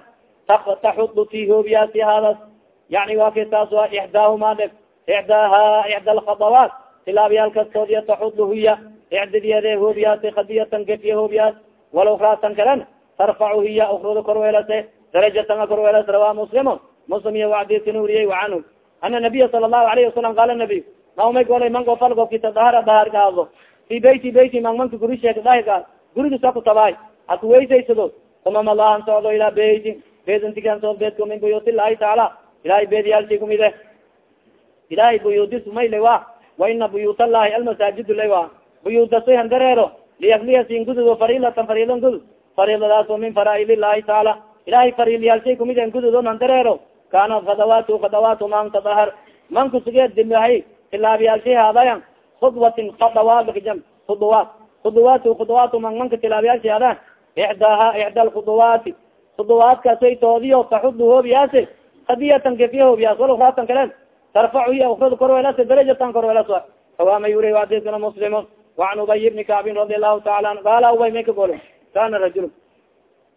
taxudu fi hoobiyaasi haadas yani wa kay taas waa ixdaahuma dhe ixdaaha ixda alkhadawaat tilaabiyaal kastoodiya taxudu hiya icdidiyade hoobiyaase kadiyatan gefiya hoobiyaas walokraatan kalen tarfacu hiya ukruda korweelase darajatanga korweelas rawa muslimo muslim iyo wacdisina uriyey wacanhu ana nabiya sala allahu alayhi wasalam qaala nabiy naumay golay man gofal gofki tadahara dahar gaado fi beyti beyti mang manka guri sheeka dahirgaad gurigiisa kutabaay haku weysaysado uma malahan socdo ilaa beyti beedintikan soo beedko min buyuut illahi taala. Ilahay beediyaalsi kumide ilahay buyuudis mayle wa wa ina buyuut allahi almasaajid lay wa buyuudasoy handareero. Liyakliya sin gududo farilatan fariidan gudud fariidadaaso min faraaid illahi taala. Ilahay fariilyaalshay kumiden gududon handareero. Kaanat khadawaatu khadawaatu man tadahar man kusugeed dimahay tilaabiyaalshay haadayan khudwatin khadawaatjam khuduwaat khuduwaat khuduwaat man manka tilaabiyaalshay haadaan. Ixdaaha ixda alkhuduwaati khuduwaadkaasay toodiyo taxudu hoobiyaase kadiyatan gefiya hoobiyaas wal ukraatan kalen tarfacu hiya ukrada korweelas darajatan korweelas hawaama yuri adisna muslim waan ubay bni kacbin radi allahu taala an qaala ubay may ka golo kana rajul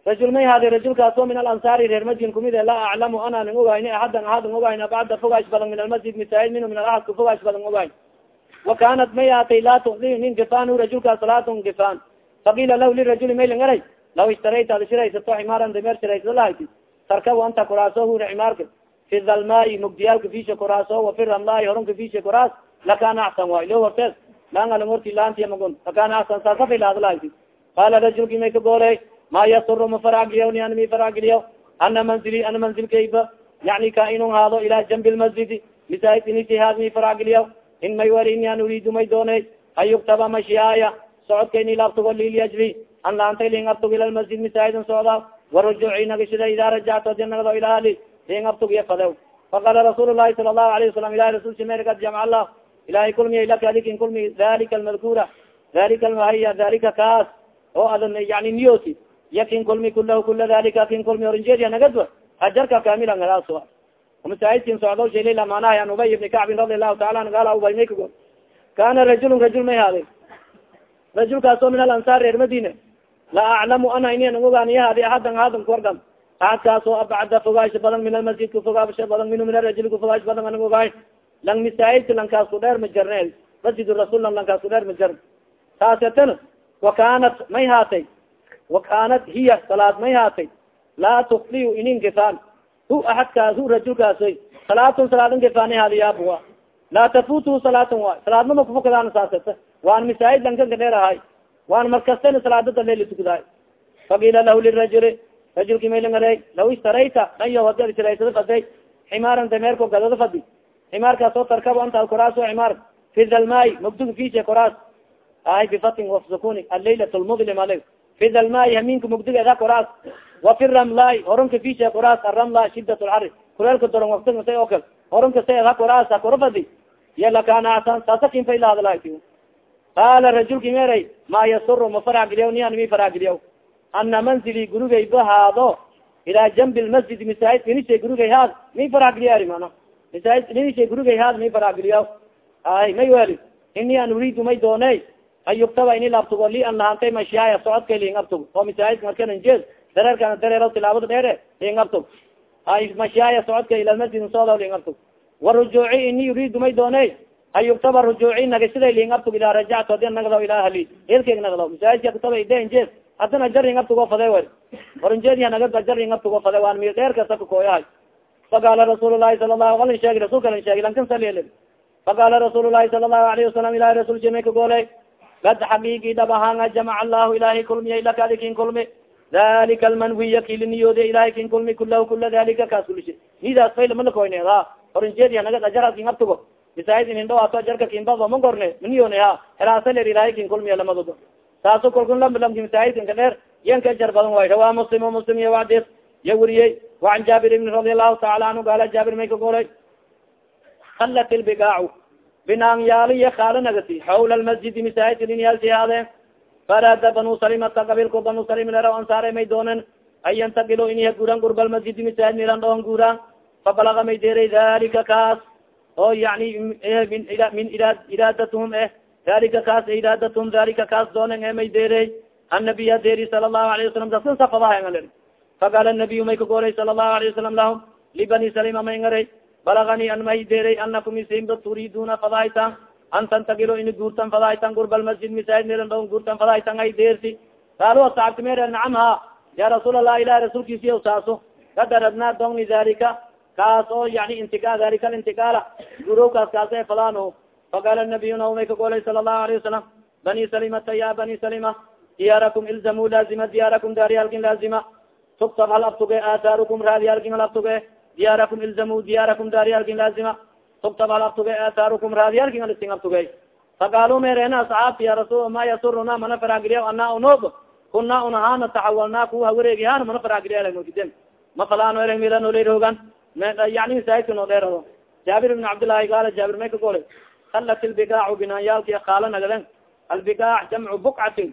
rajul may hadi rajulkaaso min alansaari reer masjid kumid laa aclamu ana ning ogayni ahadan ahadan ogayn bacda fogaash badan min almasjid misaid minhu min alahadka fogaash badan ogayn. Wa kanat may atay laa tukdi nin gifan rajulkaa salaatun gifan faqila lah lirajuli mayling aray law ishtarayta ad shiraysato ximaaran dameer shiraysada lahayti tarkab anta kuraaso hura ximaarka fi dalmaai mugdiyaalka fisha kuraaso wa fi ramlaai horunka fisha kuraas lakana axsan wa ilo hortees langalang horti laantiya magun lakana axsan saasafaylaada lahayti qala rajulki may ka gooley ma yasuru ma faragiliyaw ni an mi faragiliyaw ana manzili ana manzilkayba yani ka inun haado ila jambi lmasjidi misaid initihaad mi faragiliyaw in may wari ini an uriidu may dooney an yuktaba mashiyaaya socodka ini laabtugo lilyajri an laantay ling abtug ila lmasjid misaidin socda warujuci nagashida ida rajacto di nagdo ila ali ling abtug iya fadew faqala rasuul lahi sala allahu alayه wasalam ilahi rasulsi mer kad jamc allah ilahay kulmiya laka adikin kulmi dalika almadkura dalika almahaya dalika kaas oo adan yani niyoti yakin kulmi kulahu kula dalika kin kulmi orinjeediya nagadwa ajarka kamila ngadaas masaidkin socdo shalila manaha an ubay ibni kacbin radi allahu taala an gaala ubay may kago kana rajulun rajul may haade rajulkaasoo min alansaar reer madina la aclamu ana inian ogaaniya hadi ahadan ahadan kuwargam ahadkaasoo abcada fogaash badan min almasjid kufogaasha badan minhu min arajul kufogaash badan anig ogaay lang misaidka lankaas ku dheer ma jarne masjid rasul lang lankaas ku dheer ma jar taaseten wa kanat may haatay wa kanat hiya salaad may haatay laa tukliu inin gifaan hu ahadkaas hu rajulkaasoy salaatun salaadin gifaani hadiyaabua laa tafutuhu salaatan waay salaadnama kufukadaan saaseta waan misaid lankanka dheer ahay waan markastana salaadada leli tukadahay faqiila lahu lirajuli rajulki maylingare law istarayta ayo hadi ad siraysada faday ximaaran dameerko gadada fadi ximaarkaas oo tarkabo anta koraaso ximaar fi dalmaay magduga fishe koraas ahay bifatin wasukuni allaylat lmudlim ale fi dalmaay haminka mugdigeeda koraas wa fi ramlaay horonka fishe koraas aramla shidat lxari kuleelka doron waktigasay oo kal horonka sa koraas kora fadi yalakana asan saasa kinfailahadalahay qaala rajulki meray ma yasuru ma faragiliyaw nian mi faragiliyaw ana manzili gurigay bahaado ilaa jambi lmasjid misaid inishay gurigay haad mi faragiliyaari mana misaid inishay gurigay haad mi faragiliyaw ay may weli ini an uriidu may dooney an yuktaba ini labtugo li an lahantay mashiyaaya socodkay ling abtug oo misaid markanan jeed dareerkana dareero tilaabada dheere ling abtug ay mashiyaaya socodka ila masjid sooda ling abtug warujuuci ini uriidu may dooney an yuktaba rujuuci nagasiday ling abtug ilaa rajactu adi nagdaw ila ahli elkeg nagdaw misaidka kutaba iden jeed hadana jaring abtugo fade wer orinjeediya naga jaring abtugo fade waan mi dheer kasa kakooyahay faqaala rasuul lahi sala lahu alin sheegi rasulka alin sheegi lankan sal faqaala rasuul sala lahu alayhi wasalam ilahi rasul jimay ka gooley kad xaqiigi dhab ahaanga jamaca allahu ilahay kulmiya ilaka adi kin kulmi dalika almanwiya kiliniyoode ilahay kin kulmi kulahu kula dalika kaas kulishe nidaas faylamalakoyne ha orinjeediya naga ajaras kin abtugo bisaid inin dhawaato ajarka kinbaba ma gorne maniyone ha herasaler ilahay kin kulmiya lamadodo taaso kalkun lamlamki masaidinka dheer yan ka jar badan way rawaa muslim muslim iyo wadis ya weriyey waan jaabir ibni radi allahu taala anhu gaala jaabir may ka golay halat ilbigaacu binaan yaaliya kaala nagati xawla lmasjidi masaidka dinyaalsi haadeen farada banu salimata qabilko banu salim leraw ansaare may doonen an yantaqilo iniha guran gurbal masjidi masaid miran dhoon guuraan fabalaga may deeray dalika kaas oo yani min iraadatuhum eh dalika kaas iraadatum dalika kaas doonen e may deerey annabiya deeri sala allahu alayه wasalam dasin safadaha faqaala nabiyu may ka goolay sala allahu alayه wasalam lahum libani salima may ngaray balagani an may deeray anakum isimba turiduna fadahaytan an tantagilo ini guurtan fadahaytan gurba lmasjid misaajid melan dhon guurtan fadahaytan ay deersi kaalu asxaabti mere nacam ha ya rasuul allah ilahi rasuulkiisiya saaso kad aradnaa dongni dalika kaas oo yani intiqa dalika alintiqaala gurow kaas kaasa fadaan faqala nabiyuna umay ka golay sala allahu alayه wasalam bani salimata ya bani salima diyaarakum ilzamu laazima diyaarakum daariyaalkin laazima tuktab hal abtuge aataarukum raadiyaalkin hal abtuge diyaarakum ilzamu diyaarakum daariyaalkin laazima tuktab hal abtuge aataarukum raadiyaalkin hal ising abtuge faqaalu mereena asxaabti ya rasul ma yasuruna mana faragiriya ana unob kuna unahana taxawalna kuwa wareegihan mana faragiriya ma falaano ereng milanoleyrogan yani saidka no dheerado jaabir ibn cabdillahi qaala jaabir may ka golay halat ilbigaacu binaanyaalki kaala nagaden albigaac jamcu bukcatin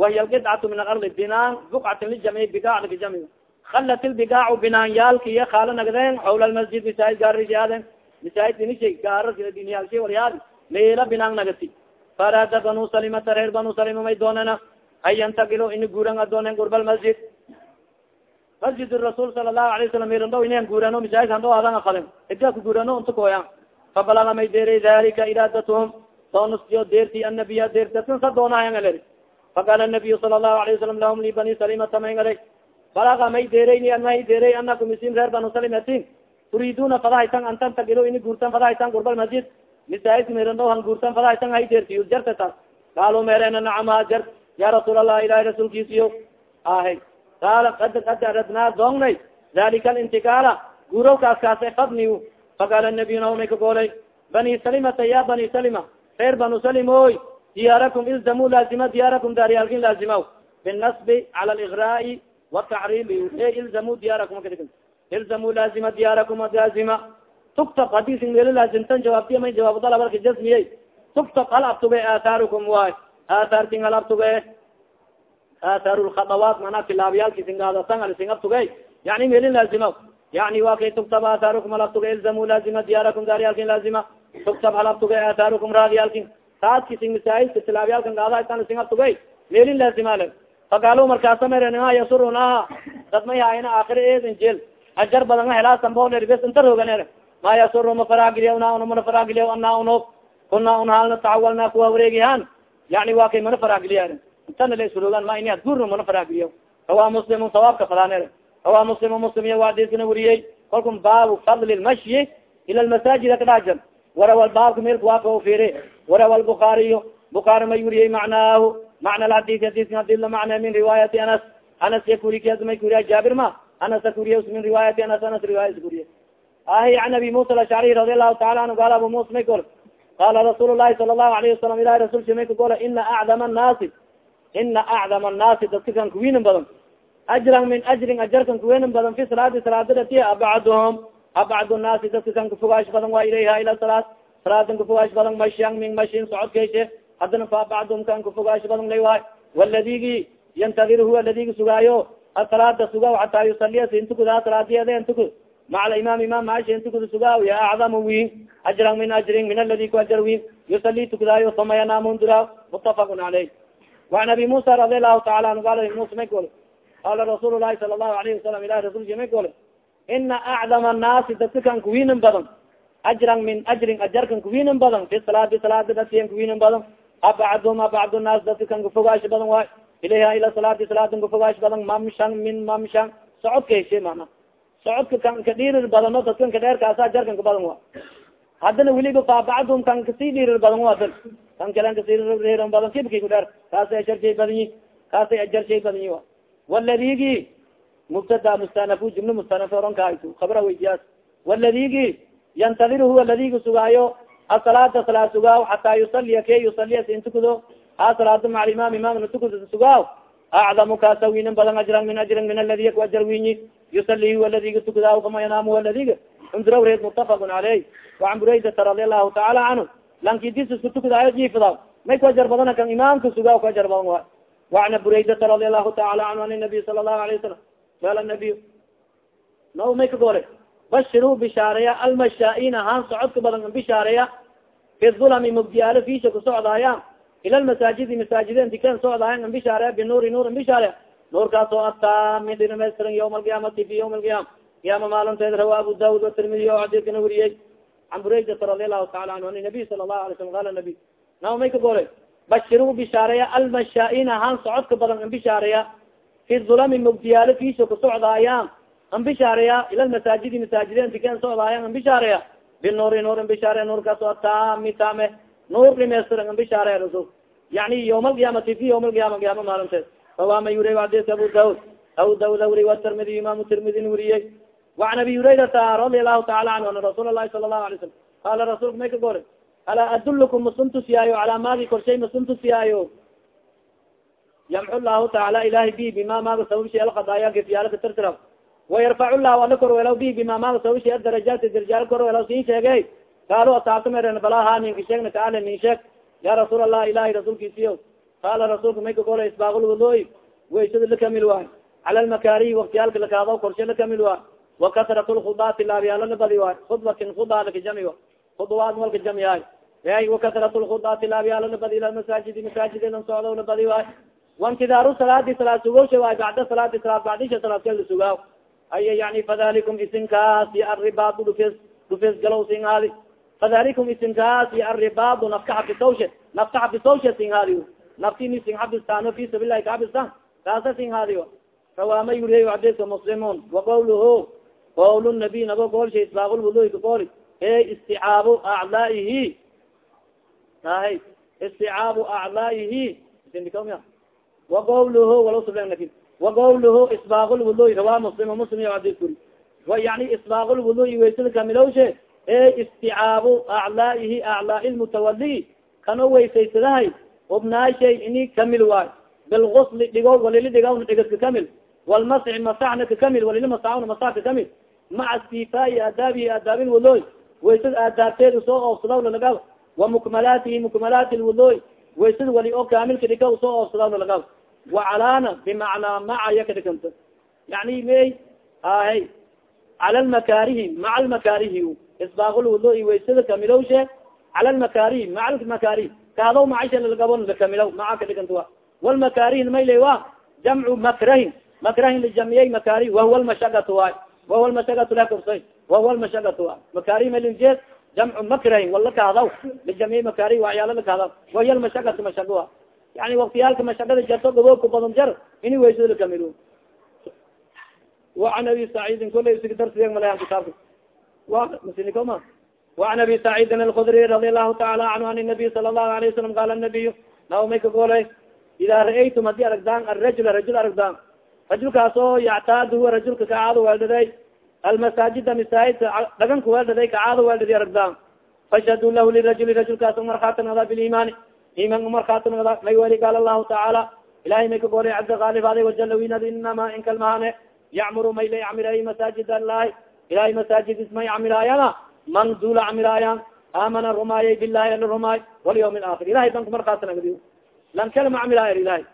wahiy alqidcatu min alardi binaan bukcatin lijamci bigac lakijamci halat ilbigaacu binaanyaalki iya kaala nagden xawla lmasjid misaid gaarisiaaden misaid dinishay gaara diniyaalshay walyaadi meela binaan nagati farada banu salimata reer banu salima may doonana an yantagilo ini guuran adoonen gurba lmasjid masjid rasuul sala lahu alay salam meelandhaw inan guurano misaid handhaw adan afadin idka ku guurano unta koya fabalaga may deeray dalika iraadatuhum soonusyo deerti annabiya deertatin sa doonahangale faqala nabiyu sala lahu alayه wasalam lahum li bani salimata mayngalay balaga may deerayni may deeray anakum isin reer banu salimatin turiduna fadahaytan an tantagilo ini guurtan fadahaytan gurbal masjid misaid merandhaw han guurtan fadahaytan hay deerti jarta taas qaalo meerena nacama jar ya rasuul allah ilahi rasuulkiisiyo ahe qaala kad aradnaa doongnay dalika alintigaala guurow kaas kaase fadni faqaala nabiyuna may ka goolay bani salimata ya bani salima reer banu salim oy diyaarakum ilzamu laazima diyaarakum daariyaalkin laazimaw binasbi cala aligraai watacriimi e ilzamu diyaarakum ilzamu laazima diyaarakum laazima tuktab haddii sin meelo laazimtan jawaabtiya may jawaab dalabalka jasmiyey tuktab hal abtuge aataarukum waay aathaarkin hal abtuge aathaar lkhadawaat manaa tilaabyaalki singaadatan al sing abtuge yani meelin laazimaw yani wa kay tuktab aataarukum hal abtuge ilzamu laazima diyaarakum daariyaalkin laazima tuktab hal abtuge aataarukum raadiyaalkin taaski sing masaajidka tilaabyaalkan gaadasan sing abtuge meelin laazimale faqaalo markaasa merena yasuruna dad may haayna aakhira eedin jeel ajar badan nga helaasanboner bes inta roganer ma yasuru ma faragiliya una una mana faragiliya ana uno kuna un tacawalna kuwa wareegihan yani wa kay mana faragiliya intana la isrogan ma ini adgurna mana faragiliya hawa muslimu sawaabka fadaaner hawa muslim muslim iya waadiskana weriyey kalkum baabu fadli lmashyi ila lmasaajid kadhajan warawa baabka melka waa kao firi warawa lbukaariyo bukaari may weriyey macnaahu. Macna alxadis hadiskan haddii la macna min riwaayati anas. Anas ya kurikas may kuriya jaabir ma? Anas kuriya min riwaayati anas anas riwaaya kuriya ahi an abi musa alashcari radi allahu taala anhu qaala abu musa may gol qala rasuul lahi sala allahu alayhi wasalam ilahi rasulsi may ka gola ina acdama annaasi ina acdama annaasi dadka kan kuwinan badan ajran min ajrin ajarkan kuwenan badan fi salaadi salaadadati abacduhum abcad naasi dadka kan kafogaash badan waa ilayha ila salaad salaadan kafogaash badan mashan min mashin socodkayshe haddana fa bacduhum kan kafogaash badan lay waay waladigi yantadir huwa ladigi sugaayo asalaada suga xataa yusaliya sintukuda salaadiyeeda intuku maca alimaam imam maasha intukuda sugaaw ya acdamu win ajran min ajrin min aladi ku ajar win yusali tukudaayo uma yanaamun duraa mutafaqun caleyh waan abi musa radi allahu taala anhu qaala musa may gol qala rasuul lahi sala allahu alayhi wasalam ilahi rasulki may gole ina acdama annaasi dadka kan kuwinan badan ajran min ajrin ajarkan kuwinan badan fi salaadi salaada dadkan kuwinan badan abacdum abacd naas dadka kan kafogaash badan waay ilayha ila salaadi salaadan kafogaash badan mamshan min mamshan socodka heshe mana socodka kan ka dhiirir badano dadkan ka dheerkaasa ajarkan ka badan wa haddana weliba fa bacdum kan ka sii dhiirir badan wa dan kan kalen ka sii dhiiran badan kibki ku dheer kaasay ajarshay badanyi kaasay ajarshay badanyi wa waladigi mubtada mustanafu jumla mustanaf oran kahaytu kabra weydiyaas. Waladigi yantadir huwa ladigi sugaayo asalaada salaad sugaaw xataa yusaliya ke yusaliya sintukudo ha salaada maca imam imam natukudo sugaaw acdamu kaasa winan badan ajran min ajrin min aladi ku ajar winyi yusali huwa tukudaaw kama yanaamu huwa ndir reed mutafaq aleyh waan buraydata radi alahu taala anhu lankidisuskutukdaayo jiifda may ka jarbadana kan imaamka suga ka jarbadan wa waana buraydata radi alahu taala anhu an nabiy sala lahu alayه wasalam sal nabiy no may ka goole bashiru bishaareya almashaaiin ahaan socodka badan bishaareya fi ulami mugdiyaalo fiisha ku socdaaya ila lmasaajidi masaajiden diken socdaaya bishaareya binuuri nuur bishaareya nuurkaas oo ataa mi dhirmaystiran ywma alqiyaamati fi ywma alqiyama qiyaama maalinteed rawa abu daud atirmidiy o xadiidkana weriyey can buraydata radi allahu taala anhu an nabiy sala lahu alay slam qala nabiy nama may ka golay bashiru bishaareya almashaaina han socodka badan an bishaareya fi zulami mugdiyaalo kiiso kasocdaayaan an bishaareya ila masaajidi masaajideen diken socdaayan an bishaareya binuuri nuur an bishaareya nuurkaas oo taami tame nuur dhimaystiran an bishaareya rasul yani yawma alqiyaamati fi yawma alqiyaama qiyaama maalinteed fawama yuriy adis abu daud abu daud wuri watirmidiy imaamu tirmidin weriyey وan abi hurayrata radi alahu taala anhu ana rasuul lahi sala lahu ala salam qaala rasulka may ka gore alaa adulkum masuntusiyaayo alaa maagi korshay masuntusiyaayo yamxu lahu taala ilahi bi bima maaga sababshay alkadaaya gafyaalaka tartira wayarfacu lahu ana korwelaw bi bima maaga sababshay adarajaati darajaal korwelaw siin sheegey kaalu ataakamereen balaa ha ninka sheegna kaale nin sheeg ya rasuul allah ilahi rasuulkiisiyo qaala rasuulka may ka gore isbaaqulwadooy waysada lakamil waay cala lmakaarihi waktiyaalka lakaadaw korshay lakamil waay wakasrat lkhudaati laabyaalana badi waay khudbatin khuda lakajami khudwaad malka jamiyaay ay wakasrat lkhudaati laabyaalana badi ila masaajidi masaajidelan socdowna badi waay waintidaaru salaadi salaad sugowsha waay bacda salaadi salaad bacdisha salaad kala sugaaw aya yani fadalikum isinkaasi arribaadu dhufes dhufes galow sin haadi fadalikum isinkaasi arribaadu nafka xabisawshe nafka xabisawshe sin haadi naftini sin xabistaano fi sabilahi kaxabistaan kaasa sin haadi rawaama yuriy xadiska muslimun waqawluhu qawl nabiy nago goolsha isbaaqulwuduy ka gooli e isticaabu aclaa'ihi ahay isticaabu aclaa'ihi waqawluhu walasublen waqawluhu isbaaqulwuduy rawaa muslim muslim iyo xadis kuri yani isbaaqulwuduy waysada kamilowshe e isticaabu aclaa'ihi aclaa'i lmutawali weysaysadahay ubnaashay ini kamil waay bilgusli dhigo walili dhigawna dhigaska kamil walmasxi masaxna kakamil walili masaxna masax kakamil maca istifaai aadaabihi aadaabi lwuduy waysada aadaabteed u soo oofsadaw lalagaw wa mukmalaatihi mukmalaati lwuduy waysada wali oo kaamilka dhika u soo oofsadaw lalagaw wacalaana bimacnaa macaya kadhikanta yani may ahay cala lmakaarihi maca lmakaarihi isbaaqulwuduy waysada kamilowshe cala lmakaarihi maca lmakaarihi kaadaw macasha lalagabon lakamilaw maca kadhikanta wa walmakaarihin mayle wa jamcu makrahin makrahin lijamiyey makari wahuwa lmashagatu waay wahuwa lmashagatu la kursay wahuwa lmashagatu waay makari malinjeed jamcu makrahin wala kahdaw lijamiyey makari waxyaala la kahdaw wahiya lmashagatu mashago a yani waktiyaalka mashagada jarto gaboobka badan jar ini waysada lakamilo وan abi saciidin kula isg darsiye malayan kitaabka wa masinikoma وan abi saciidin alkudri radi allahu taala canhu an nabiy sala الlahu alayه wasalam qala nabiy naw may ka golay ida ra'aytum hadii aragdaan arajula rajul aragdaan rajulkaas oo yactaad huwa rajulka kacaado weeldaday almasaajida masaajidka dhaganka weeldaday kacaado weeldadi aragdaan fashhaduu lahu lirajuli rajulkaas markhaati nada biliimaani iman markhaati nada may weli qaala allahu tacaala ilahay may ka goolay cabdi aday wajala winad inama inkalmahane yacmuru may yacmiray masaajid allahi ilahay masaajid ismay camiraayana man dula camiraayaan aamana rumaayay bilahi ala rumaay walyawm alaakhir ilahay danku markhaati nagdi lan kalma camiraaya ilahay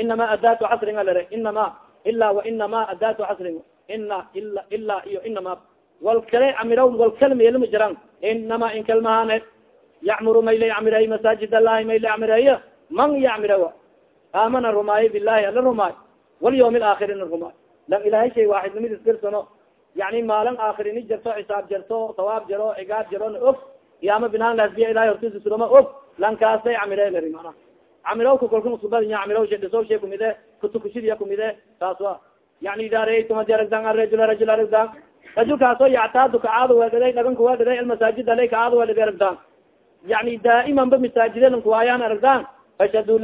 inama adaatu xasrin alere inama ila wainama adaatu xasrin ina ila ila iyo inama wal kale camiraw wal kale meelama jiraan. Inama inkalmahane yacmuru may la yacmiray masaajid allahi may la yacmireeyo man yacmirawa aamana rumaayo bilahi ala rumaay. Walyawm alaakhir ina rumaay. Lan ilahay shay waaxidnimid isgarsano yani maalin aakirini jarto xisaab jarto sawaab jaro cigaab jarona og qiyaama binaan lasbiya ilahay hortisa suroma og lankaasay camire lari mana camirawka kolka dhisow shay kumide kutukushidiya kumide taas wa yani ida raaytum hadi aragdan arajul rajul aragdan rajulkaasoo yactaadu kacaado weedhaday dhaganka weedhaday almasaajid alay kacaado weedhaday aragdan yani daa'iman ba masaajidelan kuwaayaan aragdan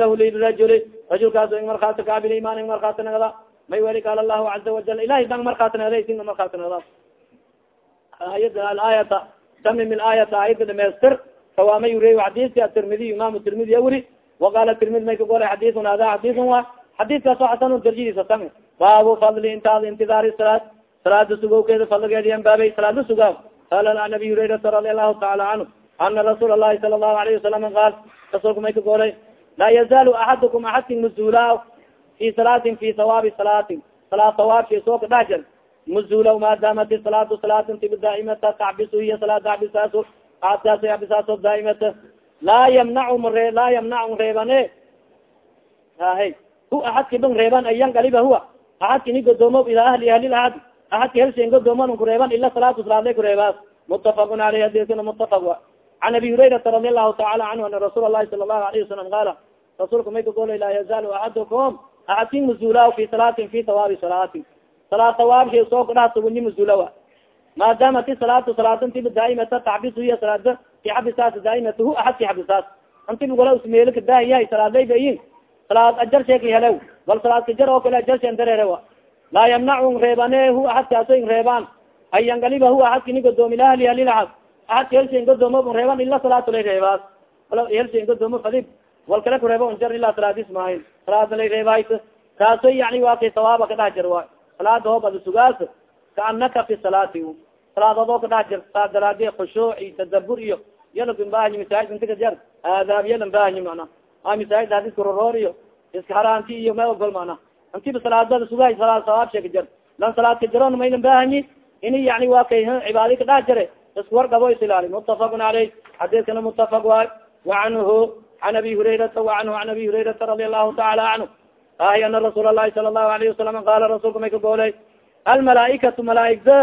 lahu lirajuli rajulkaaso ing markhaati kaabil imaan ing markhaati nagda may weli qaala allahu caza wajal ilahay dang markhaati nagda isinga markhaati nagda ayad alaayata tamim ilaayata aayada dhamaystir kawaama yuriy xadiiska atirmidiy imaamu tirmidi awri waqala tirmidi may ka golay xadiun hada xadiun wa xadiiskaaso xasan darjadiisa sam baabu fadli intaad intidaari salaad salaada sugowkeeda fadligeedi ambaabay salaada sugaaw qaala an abi hurayrata radi allahu taala canhu ana rasuul lahi sala allahu alayhi wasalam qaal rasuulka may ka golay laa yazaalu axadukum axadkin mazula fi salaatin fi sawaabi salaatin salaad sawaabki soo ka dhax jar mazula maadamat salaatu salaatin tibi daaimata tacbisu hiya salaad tacbisaaso aadkaas abisaaso daaimata laa yamnacu mare laa yamnacu reebane hahe hu axadki bang reeban an yanqaliba huwa axadki ni godoomo ilaa ahli ahli ahad axadki helshen godooman kureeban ila salaatu salaadlay kureebaas mutafaqun aleyh hadiskana mutafaq wa can abi hurayrata radi allahu taala canhu ana rasuul lahi sala allahu alayhi wasalam qaala rasuulka may kagolay laa yazaalu axadukum axadkin mazula fi salaatin fi hawaabi salaatin salaad hawaabsha soo sugunyi mazulawa maadaama ti salaatu salaatantiba daaimata taxbisu hiya salaada ki xabisaas daaimatahu axad ki xabisaas anti lugala usmeelika daahiyahay salaadaybayin salaad ajar sheeka helew bal salaad kajar oo kale ajar sheen dareerewa laa yamnacu reebane hu axadkaaso in reebaan an yangaliba hu axadka ni godoomi lahali halilaxad axadka helshain godoomo reeban ila salaatu lay reebaas helshain godoomo fadib wal kale ku reeba jar ilaa salaadis maahin salaada lay reebays kaaso yani waa kay sawaaba ka dhex jir waay salaada hoob ada sugaas kaanaka fi salaati salaad adoo ka dhex jir saa daraadi khushuuc iyo tadabur iyo yalakin bahanyi masaajid inta ka jar aadaab yalan bahanyi mana a masaajid hadis kuroroor iyo iska haraanti iyo ma ogol mana intiba salaadada sugaay salaad sawaab sheeka jar lan salaad ka jaron maylan bahanyi ini yani waa kay cibaadi ka dhex jare isku wargabo is ilaali mutafaqun caleyh xadiskana mutafaq waay wacanhu an abi hurayrata waanhu an abi hurayrata radi allahu taala canhu ahy ana rasuul alahi sala allahu alayhi wasalam qaala rasuulka may ka goolay almalaaikatu malaaigda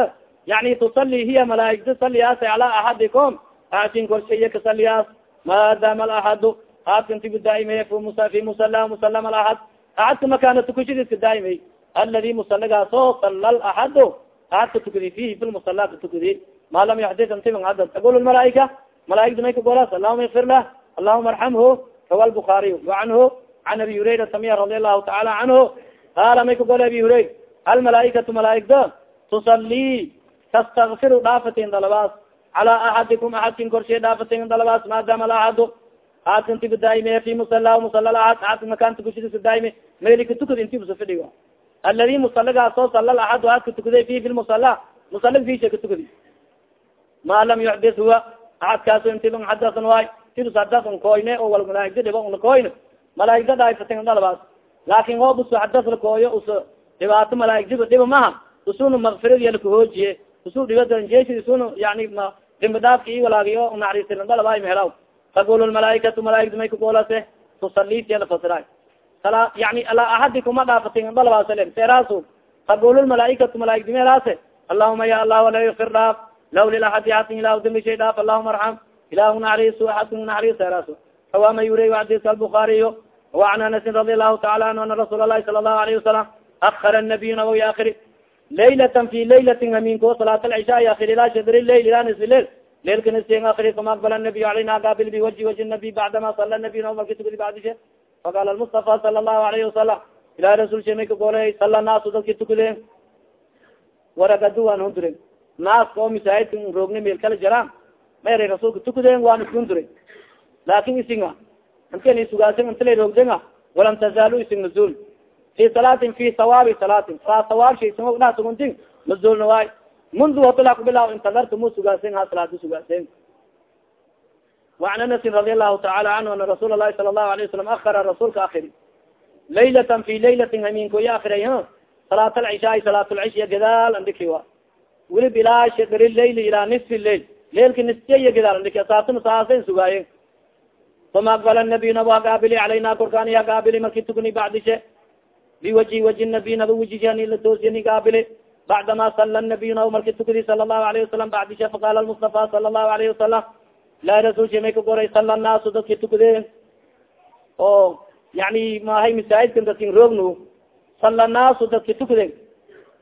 yani tusali hiya malaaigda saliyaas calaa axadikum aadkin korsheeye kasaliyaas maadama alaxadu aadkantigu daaimey fi musala musala alaxad axadka makaana tukashadiiska daaimey aladi musalagaaso sala laxadu aadka tukadi fihi fi lmusala ka tukadi ma lam yaxdis antiban hadad tagul malaaika malaaigda may ka goolaas allahuma ikfir lah allahuma arxamhu rawa lbukaariy wacanhu can abi hurayrata miya radi allahu taala canhu qaala may ka gola abi hurayr almalaaikatu malaaigda tusali tastakfiru dhaafatin dalabaas cala axadikum axadkin korshay dhaafatin dalabaas maadaama alaxadu aadkantiba daaime fi musala musala aad aadka makaanta kushidisa daaime meelika tukad intibusa fidhigo aladi musalagaasoo sala laxadu aadka tukaday fi fi lmusala musalag fisha ka tukadi ma lam yuxdis huwa. Axadkaaso intiba xadasan waay tibus hadasan koyne oo wal malaaigda dhiba una koyne. Malaaigda dhaafatin dalabaas laakin hoob usu hadas la kooyo us dhibaato malaaigdiba dhiba maha usuna makfirad yalakahoojiye usu dhibadanjeesi isuna yani ma dimbi dhaafka i walaagiyo naxariisilabamhelaw taqul lmalaaikatu malaaigtu may kugoolase tusalitialafasira sala yani alaa axadi kuma dhaafatin dalaba salim seeraasu taqul malaaikatu malaaigtu mehelaase allahuma ya allah ala ikfir dhaaf law lilaxadi axadin ilah dimbi shay dhaaf allahuma arxam ilahu naxariisu axadin naxariis seeraasu. Awaama yuriy xadiiska albukaariyo wa an anasin radi allahu taala anhu ana rasuul alahi sala allahu alayhi wasalam akara nabiy nabawi akiri laylatan fi laylatin haminko salaat alcishaai akir ila shadr lail ila nisfi lail lailka nisfin akri fama aqbala nabiy alayna gaabil biwaji waji nabiy bacdama sala nabiy na marki tukadi bacdishe faqala lmustafa sala الlahu alayhi wasalam ilahi rasul she may ka gooley sala naasu dadki tukadeen waragadu waan hundure. Naaska oo misaahidka roogna meel kala jaraan mayray rasuulka tukadeen waan iskundure laakin isinga inti sugaasa intila roogdenga walam tazaalu ising mazul fi salaatin fi sawaabi salaatin saa sawaabsha ising dha suguntin mazulna waay mundu hatala kubilaaw intadartu mu sugaasen ha salaada sugaasen وan anasin radi allahu taala canhu ana rasuul lahi sala الlahu alayه wasalam akara rasuulka akiri laylatan fi laylatin haminkoya akiray salaat alcishaai salaat lcishiya gadaal andiki wa wilib ilaa shadri lail ilaa nisfi lail leilka nisfiya gadaal andiki saasna saasen sugaayen uma aqbala nabiy nabo hagaabili alayna korkaani hagaabili marki tukni bacdishe biwaji waji nabiy naba wejigani la doosiyani gaabile bacdama sala nabiy naba marki tukadi sala lahu alayhi wasalam bacdisha faqaala mustafa sala lahu alayhi wasalam laa rasulsha may ka goray sala naasu dadki tukade oo yani mahay masaajidkan dadkin roogno sala naasu dadki tukade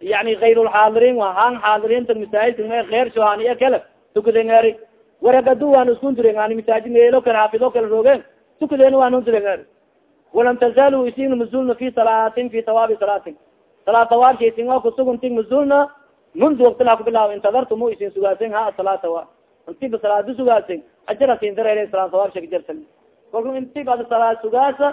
yani ayr lxaadirin han xaadirinta masaajidka me ersho hani e kale tukadeen eri waragadu waan iskun diren ani masaajid meelo kale xafido kale roogeen tukadeen waan hun diren eri walam tazalu isin mazulna fi salaatin fi tawaabi salaatin salaat tawaabshaisin oo kusuguntin mazulna mundu waktila kubilaaw intadartumu isin sugaasen ha salaata wa intiba salaada sugaasen ajarasin dareere salaat tawaabsha kajarsan kalku intiba ada salaad sugaasa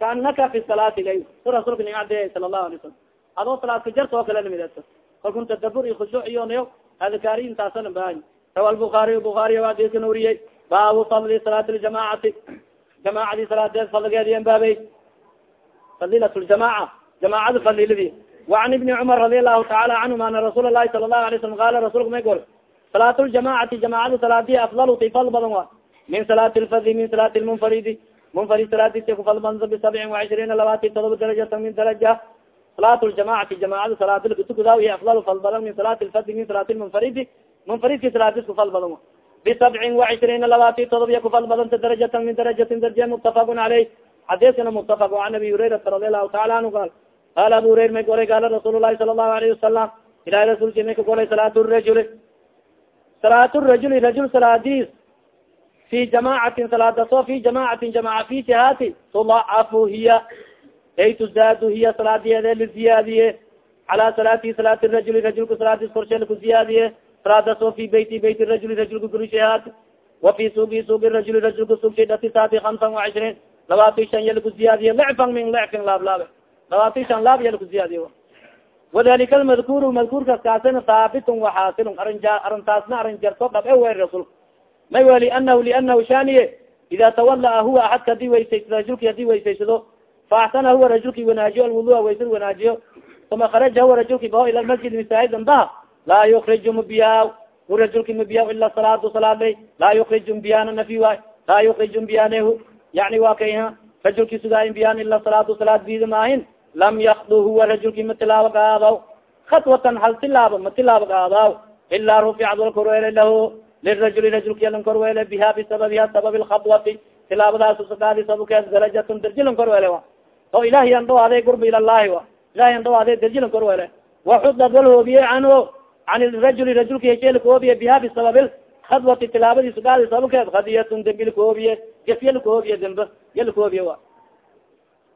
kaanaka fi salaati gay su rasuulka ning adeeyay sala allahu alay salam adoo salaad kajarta oo kale lamidasa kalkun tadabur iyo khushuuc iyo nayo adkaari intaasana bahay rawa lbukaariy bukaariy adiskan wariyey baabu fadli salaat ljamacati jamacadii salaadeed fadligeedi anbaabey fadilat ljamaca jamacada fadiladi وan ibni cumar radi alahu taala canhum ana rasuul lahi sala lahu alay slam qala rasulka may gol salaat ljamacati jamacada salaadiy afdal tay fadl badan wa min salaati lfadli min salaati lmunfaridi munfarid salaadisa kufadl badan bisabcin وacishriina labaati todoba darajata min daraja salaat ljamacati jamacada salaadilka tukudaa iyo afdal fadl badan min salaati lfadli min salaati lmunfaridi munfaridki salaadis kufal badan بsabcin وacishriina labati todob iya kufal badanta darajata min darajati darje mutafaq alayh xadiskana mutafaq an abi hurairata radi alahu taala anhu al qala abu hurayr may golay gaala rasuul lahi sala allahu alayhi wasalam ilahi rasulki may ka golay salaat rajuli salaat rajuli rajul salaadiis fi jamaacatin salaadaso fi jamaacatin jamaaca fi jihaati tudaafu hiya ay tuzaadu hiya salaadeede la ziyaadiye cala salaati salaati rajuli rajulka salaadiis korshe laku ziyaadiye salaadaso fi beyti beyti rajuli rajulka gurishahaat wa fi suugi suugi rajuli rajulka sugshay dhati saati hamsan وacishriin labaati shan ya laku ziyaadiye lecfan min lecfin laablaabe labaati shan laab ya laku ziyaadiye wadalika almadkuru madkuurkas kaasina haabitun waxaasilun arrin arintaasna arrin jarto dhab e wer rasulka may wa lianahu lianahu shaniye ida tawalaa huwa axadka haddii weysaysado rajulki haddii weysaysado faaxsana huwa rajulki wanaajiyo alwudua waysad wanaajiyo uma kharaja huwa rajulki bao ila masjid masaaid baha laa yukriju mbiya hu rajulki mbiya ila salaatu salaadlay laa yukriju mbiyana nafi waay laa yukriju mbiyanehu yani wa kay rajulki sugaayin biyan ila salaatu salaad bida maahin lam yakdu huwa rajulki matilaabo qaadaw khatwatan hal tilaabo matilaabo qaadaw ilaa ruficad walkorwele lahu lirajuli rajulkialan korwele biha bisababiha sabab lkhadwati tilaabadaas sadaadi sababkeed darajatun darjilan korwele wa o ilahi an dhawaade gurba ilallahi wa ilahi an dhawaade darjilan korwele waxudad walhoobiye canhu can rajuli rajulka hesheel kahoobiye biha bisababi khadwati tilaabadii sadaadi sababkeed hadiyatun dembi lakahoobiye gefya lakahoobiye dembe ya lakahoobiye wa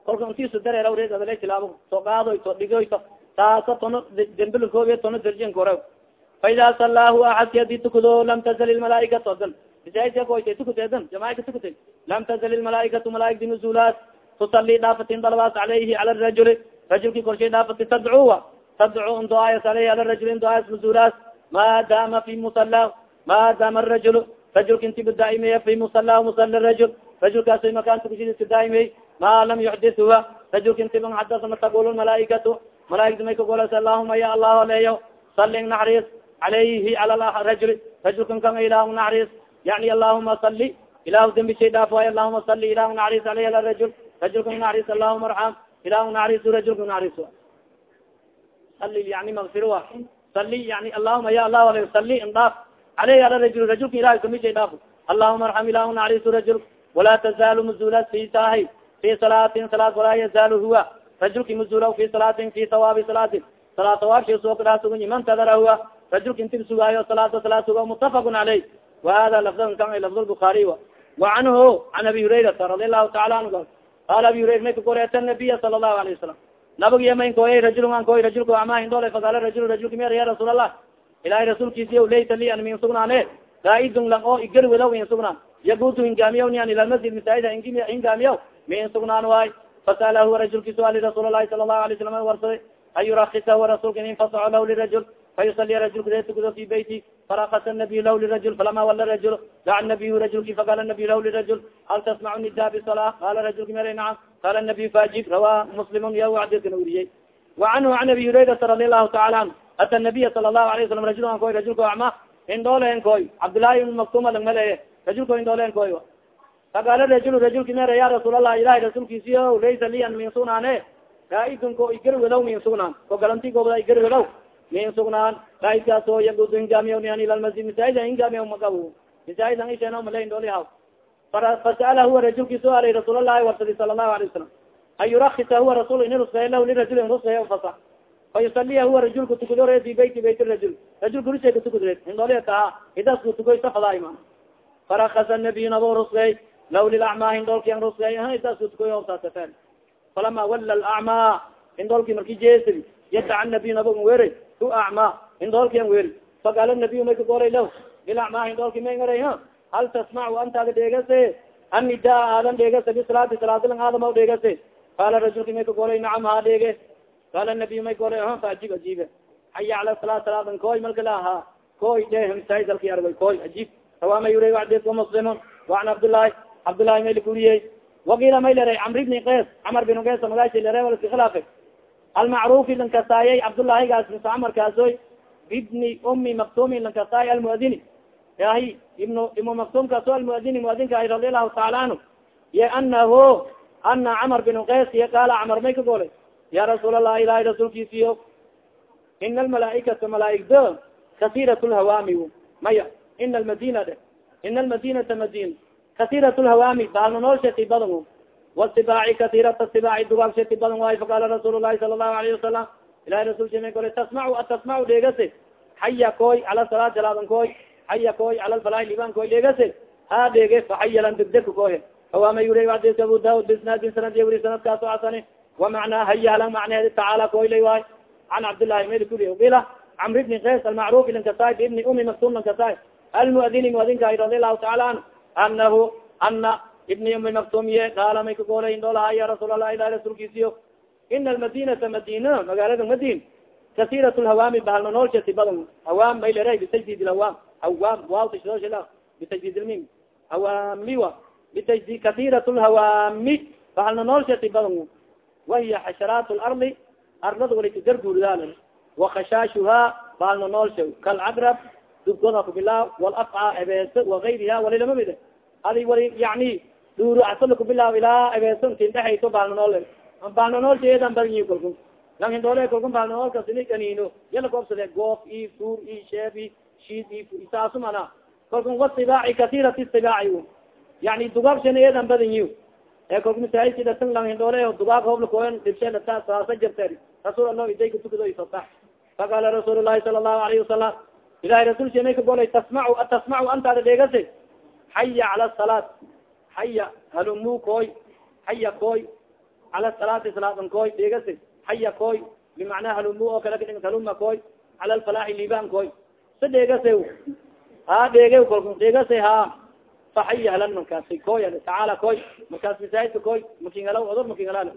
kolka intiisu dareerawreedadala tilaabo soo qaadoy to dhigoyto taasa tono dembe lakahoobiye tono darjin kore faida salahu aadki adi tukado lam tazal malaaikatu adan masaidkakoyta tukuteedan jamaaika tukutay lam tazal malaaikatu malaaigdi nuzuulaas tusali dhaafatin dalbaas alayhi cala rajuli rajulki korshay dhaafati tadcuwa tadcu ndoayas aleyhi ala rajuli ndoayas nuzuulaas maadama fi musala maadama arajul rajulka inti badaaimey fi musala musala rajul rajulkaas makaan tukushidska daaimey ma lam yuxdis huwa rajulka inti ban xadasa matagul malaaikatu malaaigdi may kagolas allahuma ya allah aleeyo sali naxariis alayhi ala rajul rajulkan kan ilah naxariis yani allahuma sali ilahu dembi shay dhaaf waay allahuma sali ilahu naxariis aleyh ala rajul rajulkan naxariis allahuma arxam ilahu naxariis rajulka naxariis sali yani magfir wa sali yani allahuma ya allah ala sali indhaaf aleyhi ala rajul rajulka ilahi kami shay dhaaf allahuma arxam ilahu naxariis rajul walaa tazaalu mazulat fi tahay fi salaatin salaad walaa yazaalu huwa rajulki mazula fi salaatin fi sawaabi salaatin kadaa sugan man tadara huwa rajulka inti sugaayo salaada salaad suga mutafaqun caleyh wa hada lafdan kan lafd lbukaariy wa canhu can abi hurayrata radi allahu taala anhu qaala abi hurayra may kakoreeta nabiya sala allahu alayه wasalam nabag yamayn koyay rajul an koy rajulka ama hindole faqaala rajul rajulka mer ya rasuul allah ilahi rasuulkiisiy laysa li an min sugnaane raaidun lang oo igar wadaw in sugnaan yagutu hingaamiyaw nian ila masjid masaajid hingaamiyaw min sugnaan waay fasala huwa rajulki suali rasuul lahi sala allahu alay slam warsaday an yurakisa rasulka in fasaco lah lirajul fayusali rajulka de tukudo fi beyti farakasa nabiy lah lirajul falama wala rajul daca nabiy rajulki faqala nabiy lah lirajul hal tasmacu nida bisala qala rajulka mere nacam qala nabiy faajib rawa muslimun ya adidkana uriyey wacanhu an abi hurayrata radi allahu taala anhu ata nabiya sala allahu alayه wasalam rajul an koy rajulka acma indoolen koy cabdillahi ibn maktuma lang maleeye rajulka indoolen koy faqala rajul rajulki mere ya rasuul allah ilahi rasuulkiisiyo laysa lian min sunaane raaidun ko igar wadaw min sugnaan ko galanti goobda igar wadaw min sugnaan raaidkaas oo yagudu hingaamiya nian ila lmasjid masaajida hingaamiya makabo masaajidan isheen male indooli haw fasala huwa rajulki suaalay rasuul allahi warsadi sala allahu alay wasalam an yurakisa huwa rasul in ruskeeya lah lirajulin ruskeeya fasa. Fayusaliya huwa rajulka tukudo re fi beyti bayt rajul. Rajul gurishay katukudre indooli taha idasku tukoy safadaay ma farakasa nabiy nabo ruskeey law lilacmaa hindoolki an ruskeey idasku tukoy saasafeen falama wala lacmaa hindoolki marki jeesadi yadaca nabiy nabo were hu acmaa hindoolki an weri faqaala nabiy may kagoolay lah bilacmaa hindoolki may ngaray ha hal tasmacu antaada dheegase annidaa aadan dheegase bisalaati salaadilan aadama dheegase qaala rajulki may kagoolay nacam haa dheege qaala nabiy may goolay ha faajib ajiibe xaya cala salaat salaadan koy malka laha koy dhe masaajid halki argoy koy ajiib rawaama yura adidka muslimun waan cabdullaahi cabdullahi may lakuriyey wakiila may leray camr bni kes camar bin kes magashi lere walaska khilaafe almacrufi lankasaayay cabdullaahigaas mise camarkaasoy bibni umi maktumi lankasaay almuadini yahi ibn ibnu maktumkaaso almuadini muadinka ay radi allahu taala anhu ye anahu ana camar bin kes ye qaala camar may ka golay ya rasuul allah ilahi rasuulkiisiyo ina almalaaikata malaaigdo kasiirat lhawaami maya ina almadina de ina almadinata madina kasirat lhawaami baalna noolshati badan wasibaaci kasirat sibaaci dugaagshati badan waayo faqaala rasuul lahi sala allahu alayhi wasalam ilahi rasul shima kole tasmacu atasmacu dheegase xaya koy cala salaati salaadan koy xaya koy cala lfalahi liban koy dheegase ha dheege faxayalan degdegka kohe hawaama yuri adiska abu daud bisnaadin sanadiya wuri sanadkaaso asani wamacnaa hayahalan macneheedi tacaala koylay waay can cabdillahi mel kuri ila camr bni kays almacruf lankasay ibni umi maktum lankasay almuadini muadinka radi allahu taala anhu anahu ana ibni umi maktumiye qaala may kagoolay indhoolaha ya rasuul allah ilah rasuulkiisiyo ina almadinata madina magaalada madin kasirat lhawaami bahalna noolshasi badan hawaam maylera bitajdid lhawaam hawaam waawtashdoshila bitajdid lmim hawaamiwa bitajdid kasirat lhawaami bahalna noolshasi badan wahiya xasharaat lardi ardada wali kagarguurdaal wakashaashuha bahalna noolsha kalcagrab dubgoda kubilaaw walafca ebees wagayriha wali lama mid adi wali yani duuru asala kubilaaw ilaa ebeeso intindhexayso bahalna nool bahalna noolsha eedan badanyi kalku laakiin doole kalku bahalna noolka sini ganiino yala koobsade goof i suur i sheeb i shiid i saasu mana kalku wasibaaci kasirat sibaaci yani dugaabshana eedan badanyi e kalku masaajidkidatan laakiin doole dugaab hooblakooyan dhibsheelata saasa jirte rasuul allah idayka tukado ifasax faqaala rasuul lahi sala allahu alayhi wasalam ilahay rasulka may ka golay tasmacu atasmacu antaada dheegase. Xaya cala salaat. Xaya halumu koy xaya koy cala salaati salaadan koy dheegase. Xaya koy bimacnaa halumu oo kala kadhig haluma koy cala alfalaaxi liibaan koy sa dheegase ha dheege kolku dheegase ha faxaya halan markaasi koy tacaala koy markaas masaajidka koy makingalaw odur makingalaal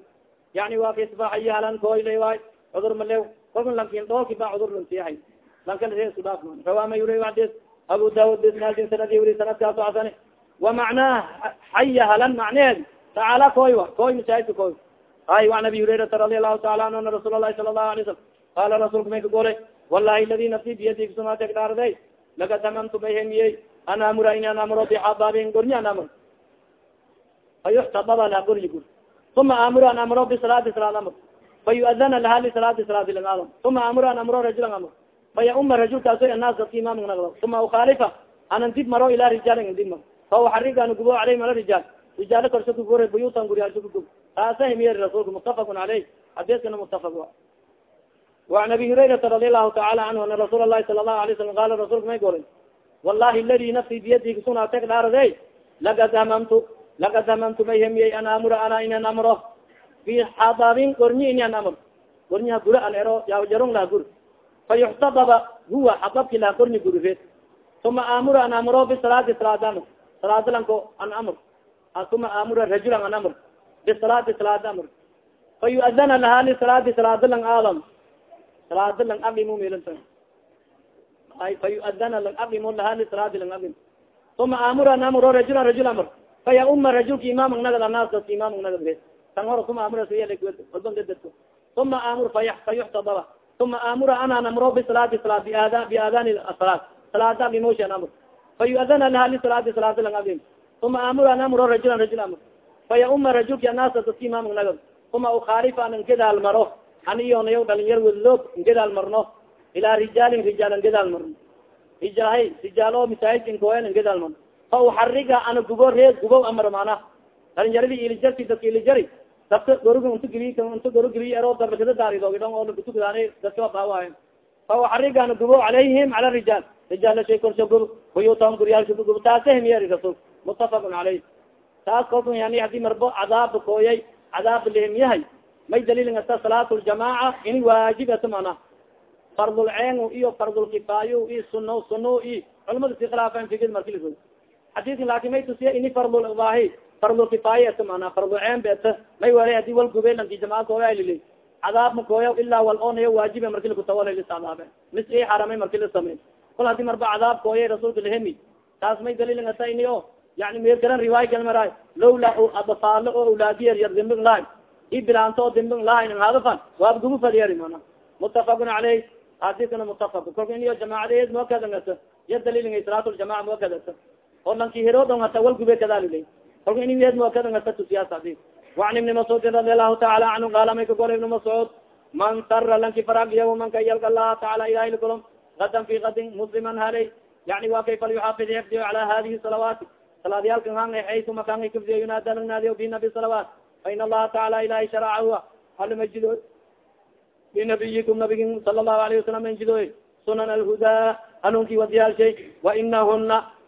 yani waa faxaya halan koy le waay cudur malew kolka lankin dhoolki ba cudur lansiyahay ades abu daud bisnaadin sanadi wuri sanadkaaso asane wamacnaa xaya halan macneed tacaala koy wa koy masaajidka koy ay an abi hurairata radi allahu taala anhu ana rasuul lahi sala allahu alay salam qaala rasuulka may ka golay wallahi ladi nafsi biyadi kusumaateg dhaarday laka tamamtu bay hemiyey an amura in an amuro bixabaabin gorni an amr fayuxtababa la gorni gur uma amuru an amro bisalaati salaad amr fayuadana laha lisalaati salaati lang adam uma amuru an amro rajulan amr baya uma rajulkaaso anaas dadka imaamka nagdo uma ukhaalifa anan dib maro ilaa rijaalin dib maro. Fa uxarigaan gubo aleyh mala rijaal rijaalo korsho kugore buyutan guryaalsho kugub taasa himiya rasuulka mutafakun caleyh xadiiskana mutafak wa وan abi hurayrata radi alahu taala anhu ana rasuul lahi sala lahu alay salam qala rasulka may golay wallahi ladi nafsi biyadii kasunateg dhaarday lagad hamamtu lagad hamamtu may hemiyey an amura ana inan amro fi xadabin gornyi inan amr gornyiha gura an ero yajarong laha gur fayuxtababa huwa xababki laha gorni gurireed uma amura an amro bisalaati salaadam salaadalanko an amr uma amura rajulan an amr bisalaati salaad amr fa yuadana laha lisalaati salaadalang aadam salaada lang abimo milanta ay fa yuadana lang abimo laha lisalaadi lang abim uma amura an amro rajulan rajul amr faya uma rajulka imam nagad anas daska imam nagad be tan hora uma amura walban dadadko uma amur faya fayuxtadaba uma amura ana namro bisalaati biada biaadani salaad salaada abimoshan amr fa yuadana laha lisalaadi salaada lang abim uma amura an amro rajulan rajul amr faya uma rajulka anasa daska imam nagad uma ukhaalifa anan gedaal maro aniyonayo dhalinyar wedloog ngedaal marno ilaa rijaalin rijaalan gedaal marno rijahay rijaal oo masaajidkin koen gedaal marno fa uxariga ana gubo reed gubo amar mana dhalinyaradi ilijarti dadka ilijari dadka gorog unta geliy unta goro geliy ero darbakada daaridogidhan oo lakutukadaana dadka baawaay fa uxariga ana gubo calayhim cala rijaal. Rijaal shay korsho gub buyutahum guryaalsha gub taasa himiyari rasul mutafaqun caleyh taas kolka yani haddii marbo cadaab kooyay cadaab lihim yahay may dalilin ata salaat ljamaca ini waajibata mana fardulceen iyo fardulkifaayo iyo suno suno iyo culamada si khilaafan fikid markili xadiiska laakin may tusiya ini fardulbahi fardulkifaayo ata mana fardulceen beta may wala haddii wal gube lanki jamaca kooya lili cadaab ma kooya ilaa wal onayo waajiba marki lakutawalalisadabe mis i xaramay marki la samey kol haddii marba cadaab kooya rasuulka lahemi taas may dalilin ata ini o yani meer garan riwaaya galmara lawla abafaalo oo awlaadiyar yar dimbing lahay i bilaanto oo dimbing lahayn hadafan waab gubu fadiyari mana mutafakun caleyh hadiskana mutafak kolka iniyo jamacadeed mookadangata ya dalilingay salaatuljamaca mookadata oo lanki hirodon hata wal gube kadalilay tusiyaas hadis وan ibni mascuudin radi allahu taala canhu qaala may ka gola ibni mascuud man sara lanki faragyaw manka yalka allah taala ilahi lakulom gadan fi gadin musliman halay yani wa kay falyuxaafid xifdiyo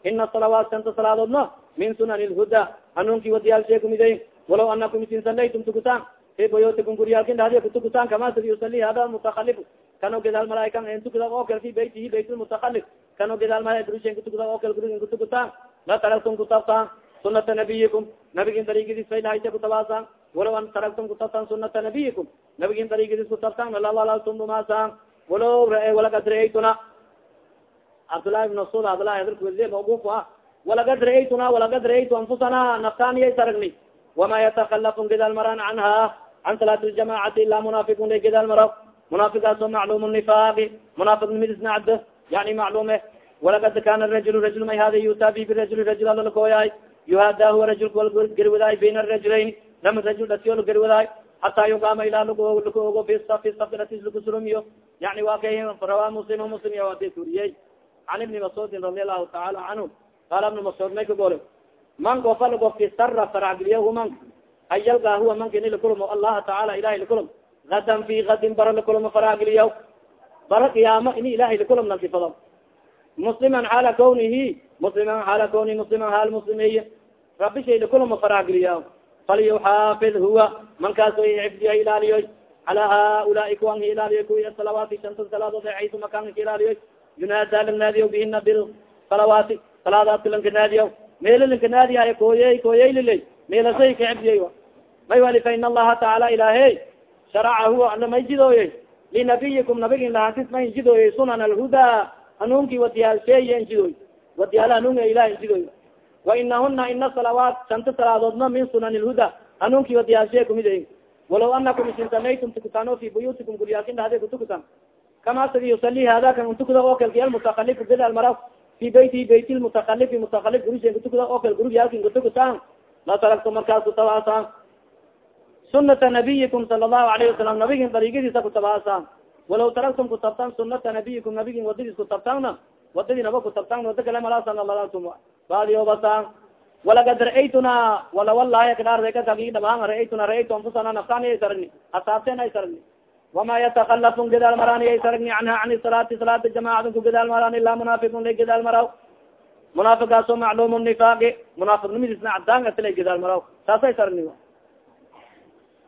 ina salawaat santa salaadoodna min sunan lhuda hanuunkii wadiyaalshay kumiday walaw anakum isin salaytum tukutaan fi buyutikum guryaalkin dhahdiya kutukutaan kama sidi yusali hada mutakalif kano gedaal malaaika en tukada oo kale fi baytihi bayt lmutakalif kano gedaal malaa gurushen kutukada oo kale gurigin kutukutaan la taraktum kutabtaan sunata nabiyikum nabigin dariigidis faylahaysa kutabaasan walaw an taraktum kutabtaan sunata nabiyikum nabigin dariigidis kutabtaan lalalaltum dhumaasaan walaw ra- walagad ra'aytuna cabdullahi ibn masud abdlahi hadalkuweliye mawquf ah walagad ra'aytuna walagad ra'aytu anfusana naftaaniyay saragni wama yatakalafu gedaal maran canha can salaat ljamacati ilaa munaafiqun ay gedaal maraw munaafiqaaso maclum nifaaqi munaafiqnimadisna cadda yani maclume walagad kana rajul rajul may hada yuta bi birajul rajul alalakooyaay yuhada huwa rajulka wal gerwadaay bayna rajulayn lama rajul dhatiyo gerwadaay hataa yuqaama ilaa lakaogo fi safi safi dhatis lakusurumiyo yani waa kay rawa muslim muslim ya wade turiyey can ibni masudin radi allahu taala canhu qaala ibna masud may ka gole man gofal gofki sara faracgeliyahu man an yalgaa huwa manka ini lakulmo allaha tacaala ilahay lakulom gadan fi gadin bara lakulmo faracgeliyaw bara qiyaamo ini ilahay lakulom nasifado musliman xaala kawnihi musliman xaala kawni musliman haal muslimiy rabi shay lakulmo faracgeliya falyuxaafid huwa mankaas xifdiya ilaaliyoy cala haulaai kuwan ilaaliyoy kuwi salawaati shanta salaadood aysu makaan ka ilaaliyoy yunaada lang naadiyo bihina bilsalawaati salaadaadka lanka naadiyo meelo lanka naadiyahay kooyey kooyeyliley meelasay ka xifdiyay may wali fa in allaha tacaala ilaahe sharaca huwa ana may jidooyey linabiyikum nabigin lahantis may jidooyey sunan alhudaa hanuunkii wadiyaalsheeye njidooy wadiyaal hanuun ilahi njidooy wainahuna ina salawaat shanta salaadoodna min sunan lhuda hanuunkii wadiyaalshee kumid walaw anakum isin samaytum tukutano fi buyutikum guryaalkin dhahde kutukutan kama sidi yusali hada kan untukada oo kal kiyal mutakalif bedal maraw fi beyti bayt lmutakalif mutakalif gurishen kutukada oo kal guryaalkin kutukutan la taragto markaas kutabaasaan sunata nabiyikum sala allahu alayhi wasalam nabigin dariigadiisa kutabaasaan walaw taragtum kutabtan sunata nabiyikum nabigin wadadiis kutabtaanna wadadii naba kutabtaan wada kale malaasanalaltum baadiyoobasaan walagad ra'aytuna wala walahi kadhaarkakagi dhamaan ra'aytuna ra'aytu anfusana naftaani ay saragni asaabteen ay saragni wama yatakalafu gadaal marani ay saragni canha can salaati salaata jamacadin ku gadaal maraan ilaa munaafiqun lay gadaal maraw munaafiqaaso macluum nifaaqi munaafiqnimadiisna cadaan atilay gadaal maraw saasay saragni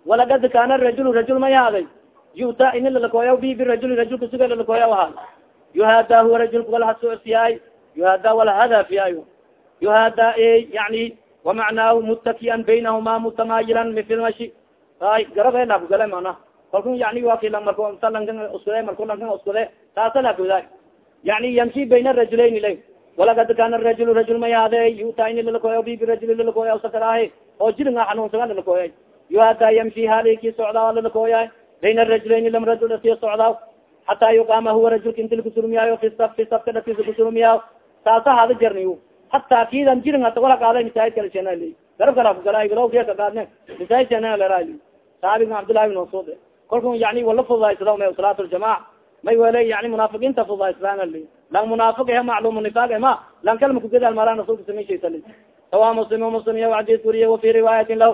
walagad kana rajul rajul may haaday yuta ini lalakooya bi birajul rajulka suga lalakooya ahaa yuhada huwa rajulka walhasosiyaay yuhada walhadafiyaay yuhada yani wamacnaahu mutakian baynahuma mutamayilan mifilmashi ay garabena kugale mana kalku yani wakila marko salankan uskule marko lankan uskule taasa lakuda yani yamshi bayna rajulayn la walagad kana rajul rajul mayaade yuta ini lalakooya bi birajul lalakooya sakaraahe oo jiringa xanuunsaga lalakooya yuhada yamshi haliki socdaa lalakooya bayna rajulayn lam rajul asiyo socdaa hataa yuqaama huwa rajulka inti lakusurumiyaayo fi safi safka dhatiisa kusurumiyaayo saasa hada jarni hataa kidan jirin hata wala qaaday masaajid kala shena garab kala kugala galowkiya ka qaadne masaajid shena lera saabig cabdullahi masud kolku yani wala fududaysada ma salaat ljamac may wele yani munaafiqiinta fududaysdaan lang munaafiq ehe macluum nifaaq ma lang kalma kugadaal maraan rasulka samayshaysal sawa muslim muslim iya adis wuriye wafi riwaayatin lah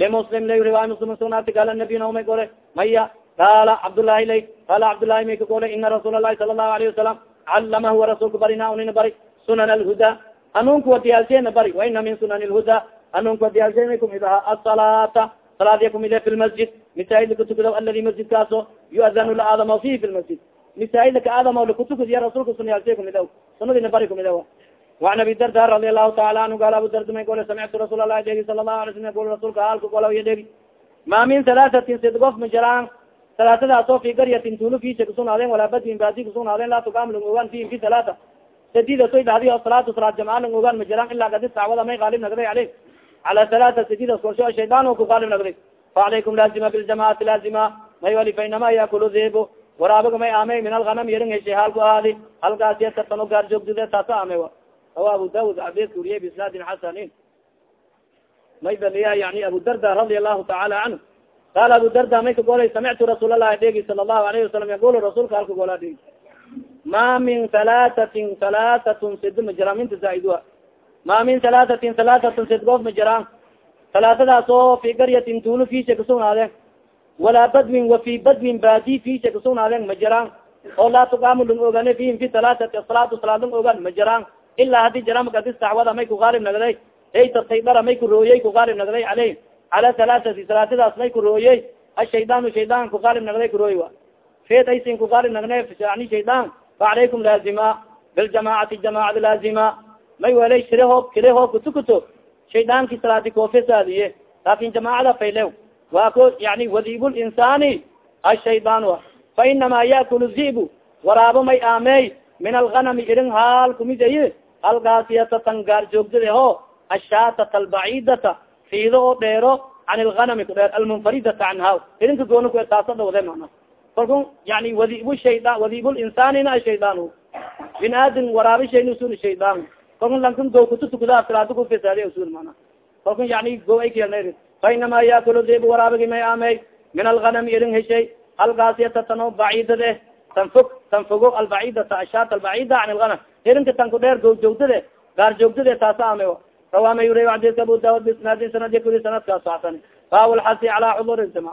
limuslim la riwaaya muslim sugnaati gaala nabiy naumay gore maya qaala cabdullahi lay qaala cabdullahi may ka gole ina rasuul alahi sala allahu alayhi wasalam calama huwa rasuulka barina unina bari. Sunan alhuda. Hanuunka wadiyaalsheena bari waina min sunan lhuda hanuunka wadiyaalsheena kumid aha asalaata salaadiya kumide fi lmasjid masaajid lakatukado aladi masjidkaaso yuadanu la aadama fihi fi lmasjid masaajid laka aadama lakatukadiya rasuulka sunayaalshe kumid aw sunadina bari kumid awa وan abi darda radi alahu taala anhu gal abu darda may gole samictu rasuul alahi degi sala lahu alay slam gol rasuulka haalka gola iya degi ma min halaasatin sid gof ma jiraan salaatadaasoo fi garyatin tuulo fiisa kusugnaaden walaa badin baadi kusugnaaden laa tugaam lang ogaan fihin fi salaata sadidasoy dhahdi o salaatu salaat jamca lang ogaan ma jiraan ilaa kadi sacwada may qaalib nagday aleyh cala salaata sadidas korsho shaydaan ku qaalib nagday facalaykum laazima biljamaati laazima may wali fainama yakulu dhibu waraabaga may aamey min alganam yarin heshay haalku ahaadi halkaas yatartano gaar joogdude taasa aame awa abu daud abedka uriyay biisnaadin xasanin may baliya yani abu darda radia allahu taala canhu qaala abu darda may ka golay samictu rasuul allahi dhegi sala allahu alayhi wasalam yaqul rasuulka halka goola dhegi ma min halaatatin halaatatun sid ma jiraan minta zaaidua ma min halaatatin halaatatun sid goof ma jiraan halaatadaas oo fi garyatin tuulo fiisha kasugnaadeen walaa badwin wa fi badwin baadi fiisha kasugnaadeen ma jiraan oo laa tuqaamu lang ogane fihim fi halaatati asalaatu salaad lang ogaan ma jiraan ilaa haddii jiraan makadistacwada may kugaalib nagday ay tartaydara may kurooyey kugaalib nagday caleyh cala halaatati salaatadaas may kurooyey ashaydaanu shaydaan kugaalib nagday kurooy wa feed aysin kugaalib nagne yani shaydaan facalaykum laazima biljamacati jamacada laazima may welay shire hoob kile hoob kutukuto shaydaanki salaadi koofesaadiye laakin jamacada faylew. Waa ko yani wadiib linsani ashaydaan fa inamaa yaakul zibu. Waraabo may aamey min alganami irin haal kumidaye algaasiyata tan gaar joogdade ho. Ashaatata albacidata fiido oo dheero can ilganami kudheer almunfaridata canha irinka gooni ku taasa dhawde mana. Kalku yani wadiib shaydan wadiib linsanina ashaydan bin aadin waraabishayn usul shaydaan kalku lankan go kututukuda salaada kufisaadi usul mana. Kalku yani go ay kiyalna fa inamaa yaakulu dib waraabigi may amey min alganami irin heshay algaasiyata tano bacidade tanfog tanfogo albacidata ashaat albacida can ilganam irinka tan ku dheer go joogdade gaar joogdade taasa ame rawa ma yura adika abu daud bisnaadin sanadya kuri sanadkaas asan bawlxasi cala cudur jama